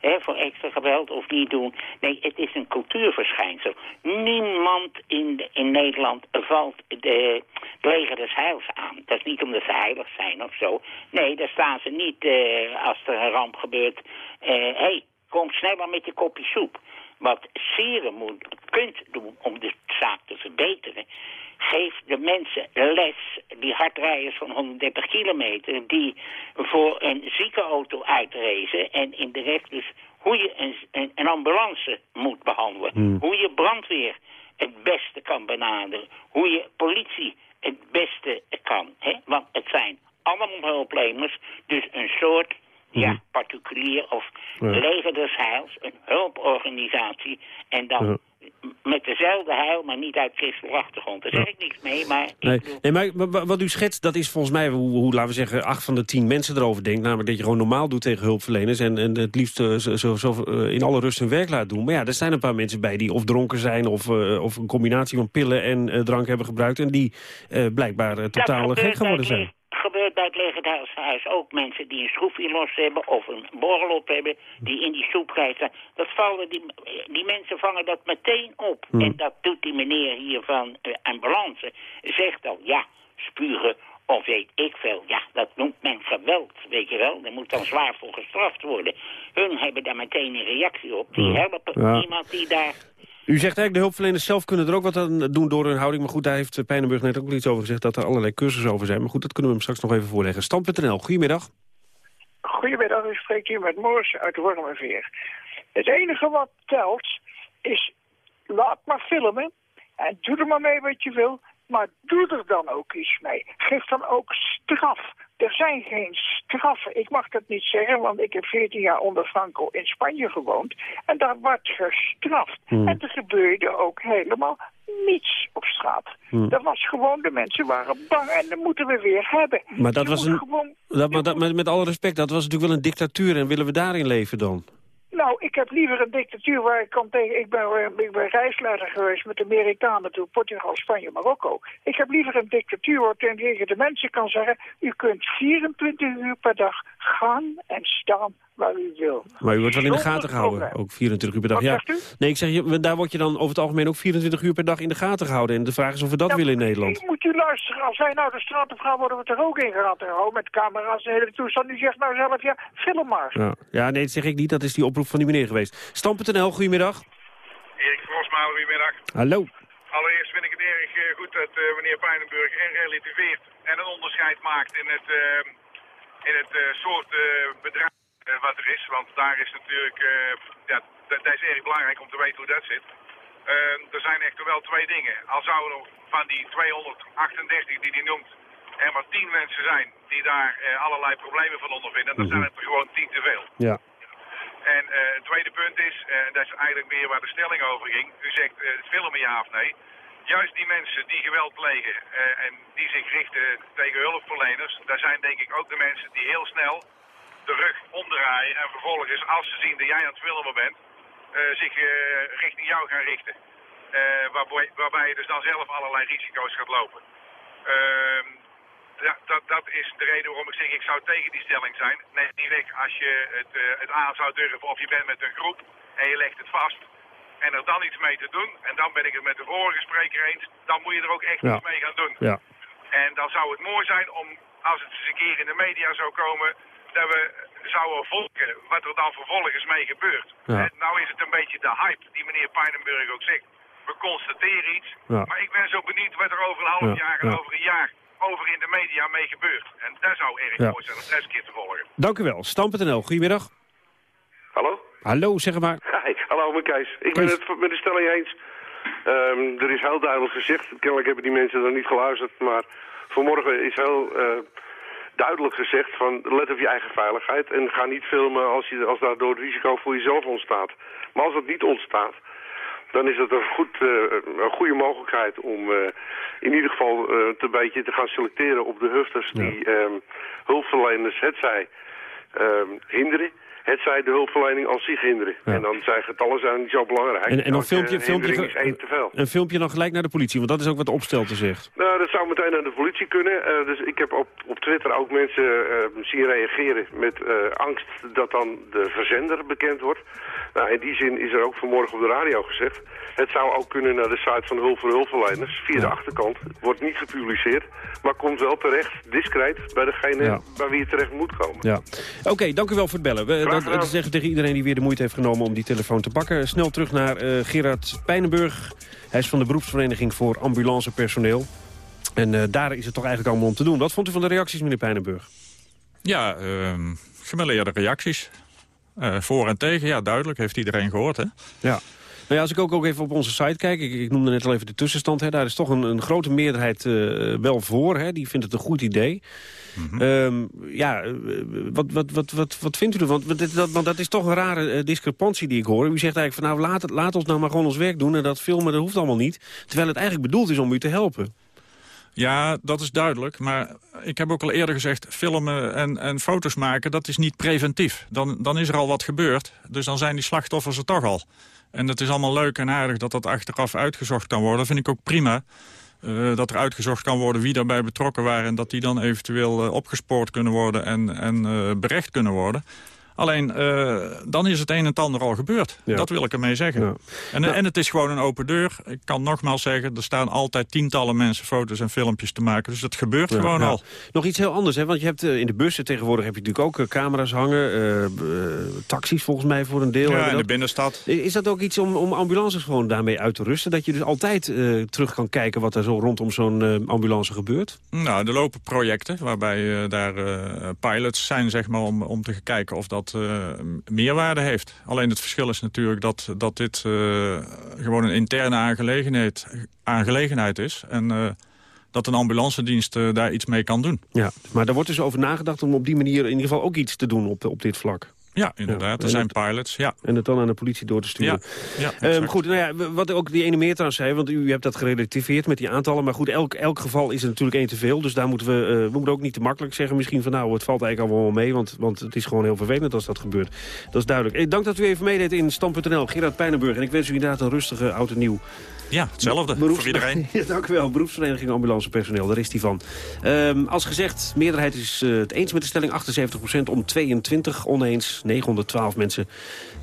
hè, voor extra geweld of niet doen. Nee, het is een cultuurverschijnsel. Niemand in, de- in Nederland valt de leger des heils aan. Dat is niet omdat ze heilig zijn of zo. Nee, daar staan ze niet eh, als er een ramp gebeurt. Hé, hey, kom sneller met je kopje soep. Wat Seren moet, kunt doen om de zaak te verbeteren... geef de mensen les, die hardrijders van 130 kilometer... die voor een ziekenauto uitrezen en in de recht dus hoe je een, een, een ambulance moet behandelen. Hmm. Hoe je brandweer het beste kan benaderen. Hoe je politie het beste kan. Hè? Want het zijn allemaal hulplemers. Dus een soort ja, particulier of Ja. leger des heils. Een hulporganisatie. En dan Ja. met dezelfde heil, maar niet uit christelijke achtergrond. Daar zeg ik niks mee, maar... Nee, nee maar, wat u schetst, dat is volgens mij hoe, hoe, laten we zeggen, acht van de tien mensen erover denken. Namelijk dat je gewoon normaal doet tegen hulpverleners en, en het liefst eh, zo, zo, zo, eh, in alle rust hun werk laat doen. Maar ja, er zijn een paar mensen bij die of dronken zijn of, eh, of een combinatie van pillen en drank hebben gebruikt. En die blijkbaar totaal gek geworden zijn. Gebeurt bij het legerhuis ook mensen die een schroefje los hebben of een borrel op hebben, die in die soep rijden. Dat vallen die, die mensen vangen dat meteen op. Hmm. En dat doet die meneer hier van eh, ambulance. Zegt al, ja, spugen of weet ik veel. Ja, dat noemt men geweld, weet je wel. Daar moet dan zwaar voor gestraft worden. Hun hebben daar meteen een reactie op. Die Hmm. helpen Ja. iemand die daar... U zegt eigenlijk, de hulpverleners zelf kunnen er ook wat aan doen door hun houding. Maar goed, daar heeft Pijnenburg net ook iets over gezegd... dat er allerlei cursussen over zijn. Maar goed, dat kunnen we hem straks nog even voorleggen. Stand.nl, goedemiddag. Goedemiddag, u spreekt hier met Moors uit Wormerveer. Het enige wat telt is, laat maar filmen en doe er maar mee wat je wil, maar doe er dan ook iets mee. Geef dan ook straf. Er zijn geen straffen. Ik mag dat niet zeggen, want ik heb 14 jaar onder Franco in Spanje gewoond. En daar wordt gestraft. Hmm. En er gebeurde ook helemaal niets op straat. Hmm. Dat was gewoon, de mensen waren bang en dat moeten we weer hebben. Maar dat Je was een... gewoon Dat, maar dat, met, met alle respect, dat was natuurlijk wel een dictatuur. En willen we daarin leven dan? Nou, ik heb liever een dictatuur waar ik kan tegen... Ik ben, eh, ik ben reisleider geweest met Amerikanen toe, Portugal, Spanje, Marokko. Ik heb liever een dictatuur waar ik tegen de mensen kan zeggen... u kunt 24 uur per dag gaan en staan waar u wil. Maar u wordt wel in de gaten gehouden, ook 24 uur per dag. Wat ja. zegt Nee, ik zeg, je, daar word je dan over het algemeen ook 24 uur per dag in de gaten gehouden. En de vraag is of we dat willen in Nederland. Moet u luisteren, als wij nou de straat op gaan, worden we er ook in gaten gehouden met camera's en de hele toestand. U zegt nou zelf, ja, film maar. Ja. ja, nee, dat zeg ik niet. Dat is die oproep van die meneer geweest. Stam.nl, goedemiddag. Erik Vrosmaal, goedemiddag. Hallo. Allereerst vind ik het erg eh, goed dat eh, meneer Pijnenburg en relativeert en een onderscheid maakt in het, eh, in het eh, soort eh, bedrijf wat er is. Want daar is natuurlijk, eh, ja, dat, is erg belangrijk om te weten hoe dat zit. Eh, er zijn echter wel twee dingen. Al zouden er van die 238 die hij noemt, er maar 10 mensen zijn die daar eh, allerlei problemen van ondervinden, dan zijn het er gewoon 10 te veel. Ja. En eh, het tweede punt is, en dat is eigenlijk meer waar de stelling over ging. U zegt eh, het filmen ja of nee. Juist die mensen die geweld plegen eh, en die zich richten tegen hulpverleners, daar zijn denk ik ook de mensen die heel snel de rug omdraaien en vervolgens, als ze zien dat jij aan het filmen bent, eh, zich eh, richting jou gaan richten. Eh, waarbij, waarbij je dus dan zelf allerlei risico's gaat lopen. Ehm, ja, dat, dat is de reden waarom ik zeg, ik zou tegen die stelling zijn. Nee, niet weg als je het, het aan zou durven of je bent met een groep en je legt het vast. En er dan iets mee te doen, en dan ben ik het met de vorige spreker eens, dan moet je er ook echt Ja. iets mee gaan doen. Ja. En dan zou het mooi zijn om, als het eens een keer in de media zou komen, dat we zouden volgen wat er dan vervolgens mee gebeurt. Ja. En nou is het een beetje de hype die meneer Pijnenburg ook zegt. We constateren iets, Ja. maar ik ben zo benieuwd wat er over een half Ja, jaar en over een jaar over in de media mee gebeurt. En dat zou erg Ja. mooi zijn om een keer te volgen. Dank u wel. Stam.nl, goedemiddag. Hallo? Hallo, zeg maar. Hi, hallo, mijn Kees. Ik ben het met de stelling eens. Ehm, er is heel duidelijk gezegd, kennelijk hebben die mensen dan niet geluisterd, maar vanmorgen is heel eh, duidelijk gezegd van let op je eigen veiligheid en ga niet filmen als, je, als daardoor het risico voor jezelf ontstaat. Maar als dat niet ontstaat, dan is het een, goed, een goede mogelijkheid om in ieder geval te beetje te gaan selecteren op de hufters die ehm, hulpverleners, het zij, ehm, hinderen het zij de hulpverlening als zich hinderen. En dan zijn getallen zijn niet zo belangrijk. En, en dan filmpje, filmpje, is één te veel. een filmpje dan gelijk naar de politie, want dat is ook wat de opstelte zegt. Nou, dat zou meteen naar de politie kunnen. Uh, dus ik heb op, op Twitter ook mensen uh, zien reageren met uh, angst dat dan de verzender bekend wordt. Nou, in die zin is er ook vanmorgen op de radio gezegd. Het zou ook kunnen naar de site van Hulp voor Hulpverleners, via de achterkant. Wordt niet gepubliceerd, maar komt wel terecht, discreet, bij degene ja. bij wie het terecht moet komen. Ja. Oké, dank u wel voor het bellen. We, dat, dat zeggen tegen iedereen die weer de moeite heeft genomen om die telefoon te pakken. Snel terug naar uh, Gerard Pijnenburg. Hij is van de beroepsvereniging voor ambulancepersoneel. En uh, daar is het toch eigenlijk allemaal om te doen. Wat vond u van de reacties, meneer Pijnenburg? Ja, uh, gemêleerde reacties. Uh, voor en tegen, ja, duidelijk. Heeft iedereen gehoord, hè? Ja. Nou ja, als ik ook, ook even op onze site kijk, ik, ik noemde net al even de tussenstand. Hè, daar is toch een, een grote meerderheid uh, wel voor. Hè, die vindt het een goed idee. Mm -hmm. um, ja, wat, wat, wat, wat, wat vindt u ervan? Want dat, dat, want dat is toch een rare uh, discrepantie die ik hoor. U zegt eigenlijk van nou, laat, laat ons nou maar gewoon ons werk doen... en dat filmen, dat hoeft allemaal niet. Terwijl het eigenlijk bedoeld is om u te helpen. Ja, dat is duidelijk. Maar ik heb ook al eerder gezegd... filmen en, en foto's maken, dat is niet preventief. Dan, dan is er al wat gebeurd. Dus dan zijn die slachtoffers er toch al. En het is allemaal leuk en aardig dat dat achteraf uitgezocht kan worden. Dat vind ik ook prima. Uh, dat er uitgezocht kan worden wie daarbij betrokken waren... en dat die dan eventueel uh, opgespoord kunnen worden en, en uh, berecht kunnen worden. Alleen, uh, dan is het een en het ander al gebeurd. Ja. Dat wil ik ermee zeggen. Ja. En, nou. en het is gewoon een open deur. Ik kan nogmaals zeggen, er staan altijd tientallen mensen foto's en filmpjes te maken. Dus dat gebeurt ja, gewoon al. Nog iets heel anders, hè? want je hebt uh, in de bussen tegenwoordig heb je natuurlijk ook uh, camera's hangen. taxis volgens mij voor een deel. Ja, in de binnenstad. Is dat ook iets om, om ambulances gewoon daarmee uit te rusten? Dat je dus altijd terug kan kijken wat er zo rondom zo'n ambulance gebeurt? Nou, er lopen projecten waarbij daar pilots zijn, zeg maar, om, om te kijken of dat uh, meerwaarde heeft. Alleen het verschil is natuurlijk dat, dat dit uh, gewoon een interne aangelegenheid, aangelegenheid is. En uh, dat een ambulancedienst daar iets mee kan doen. Ja, maar daar wordt dus over nagedacht om op die manier in ieder geval ook iets te doen op, op dit vlak. Ja, inderdaad. Er zijn het, pilots, ja. En het dan aan de politie door te sturen. Ja, ja um, goed, nou ja, wat ook die ene meer trouwens zei, want u hebt dat gerelativeerd met die aantallen. Maar goed, elk, elk geval is er natuurlijk één te veel. Dus daar moeten we, uh, we moeten ook niet te makkelijk zeggen misschien van nou, het valt eigenlijk allemaal mee. Want, want het is gewoon heel vervelend als dat gebeurt. Dat is duidelijk. Hey, dank dat u even meedeed in Stam.nl. Gerard Pijnenburg. En ik wens u inderdaad een rustige oud en nieuw. Ja, hetzelfde Beroeps... voor iedereen. ja, dank u wel. Beroepsvereniging ambulancepersoneel, daar is die van. Um, als gezegd, meerderheid is uh, het eens met de stelling. 78% om 22 oneens. 912 mensen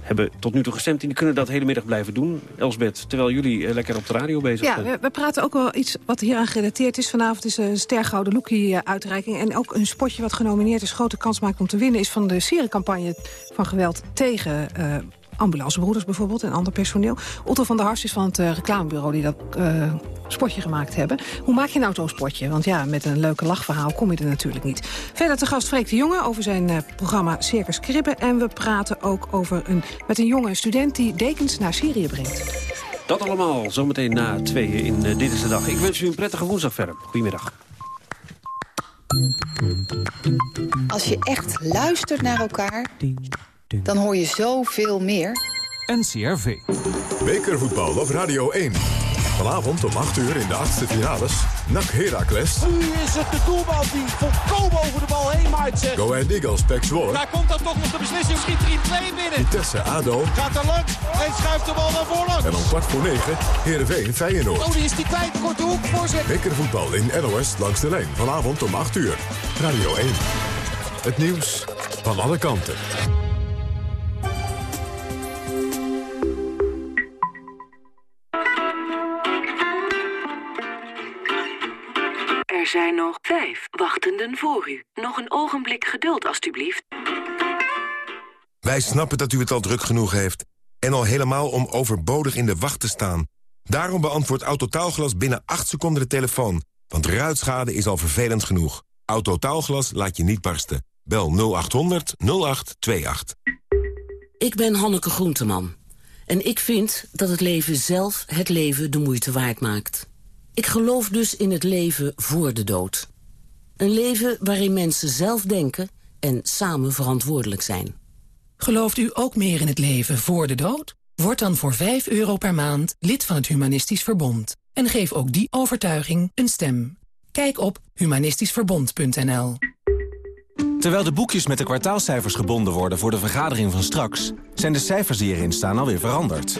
hebben tot nu toe gestemd. En die kunnen dat hele middag blijven doen. Elsbeth, terwijl jullie uh, lekker op de radio bezig zijn. Ja, we, we, praten ook wel iets wat hier aan gerelateerd is. Vanavond is een Stergouden Loekie-uitreiking. En ook een spotje wat genomineerd is, grote kans maakt om te winnen... is van de seriecampagne van geweld tegen... Uh, ambulancebroeders bijvoorbeeld en ander personeel. Otto van der Hars is van het uh, reclamebureau die dat uh, spotje gemaakt hebben. Hoe maak je nou zo'n spotje? Want ja, met een leuke lachverhaal kom je er natuurlijk niet. Verder te gast Freek de Jonge over zijn uh, programma Circus Kribben. En we praten ook over een, met een jonge student die dekens naar Syrië brengt. Dat allemaal zometeen na tweeën in Dit is de Dag. Ik wens u een prettige woensdag verder. Goedemiddag. Als je echt luistert naar elkaar dan hoor je zoveel meer. NCRV. Bekervoetbal op Radio 1. Vanavond om 8 uur in de achtste finales. NAC Heracles. Nu is het de doelman die volkomen over de bal heen maait. Zeg. Go Ahead Eagles, Pek Zwolle. Daar komt dan toch nog de beslissing. Schiet er in twee binnen. Vitesse ADO. Gaat er langs en schuift de bal naar voren. En om kwart voor negen Heerenveen Feyenoord. Oh, die is die kwijt. Korte hoek voor zich. Bekervoetbal in NOS langs de lijn. Vanavond om 8 uur. Radio 1. Het nieuws van alle kanten. Nog vijf wachtenden voor u. Nog een ogenblik geduld, alstublieft. Wij snappen dat u het al druk genoeg heeft. En al helemaal om overbodig in de wacht te staan. Daarom beantwoordt Autotaalglas binnen 8 seconden de telefoon. Want ruitschade is al vervelend genoeg. Autotaalglas laat je niet barsten. Bel 0800 0828. Ik ben Hanneke Groenteman. En ik vind dat het leven zelf het leven de moeite waard maakt. Ik geloof dus in het leven voor de dood. Een leven waarin mensen zelf denken en samen verantwoordelijk zijn. Gelooft u ook meer in het leven voor de dood? Word dan voor 5 euro per maand lid van het Humanistisch Verbond. En geef ook die overtuiging een stem. Kijk op humanistischverbond.nl. Terwijl de boekjes met de kwartaalcijfers gebonden worden voor de vergadering van straks... zijn de cijfers die erin staan alweer veranderd.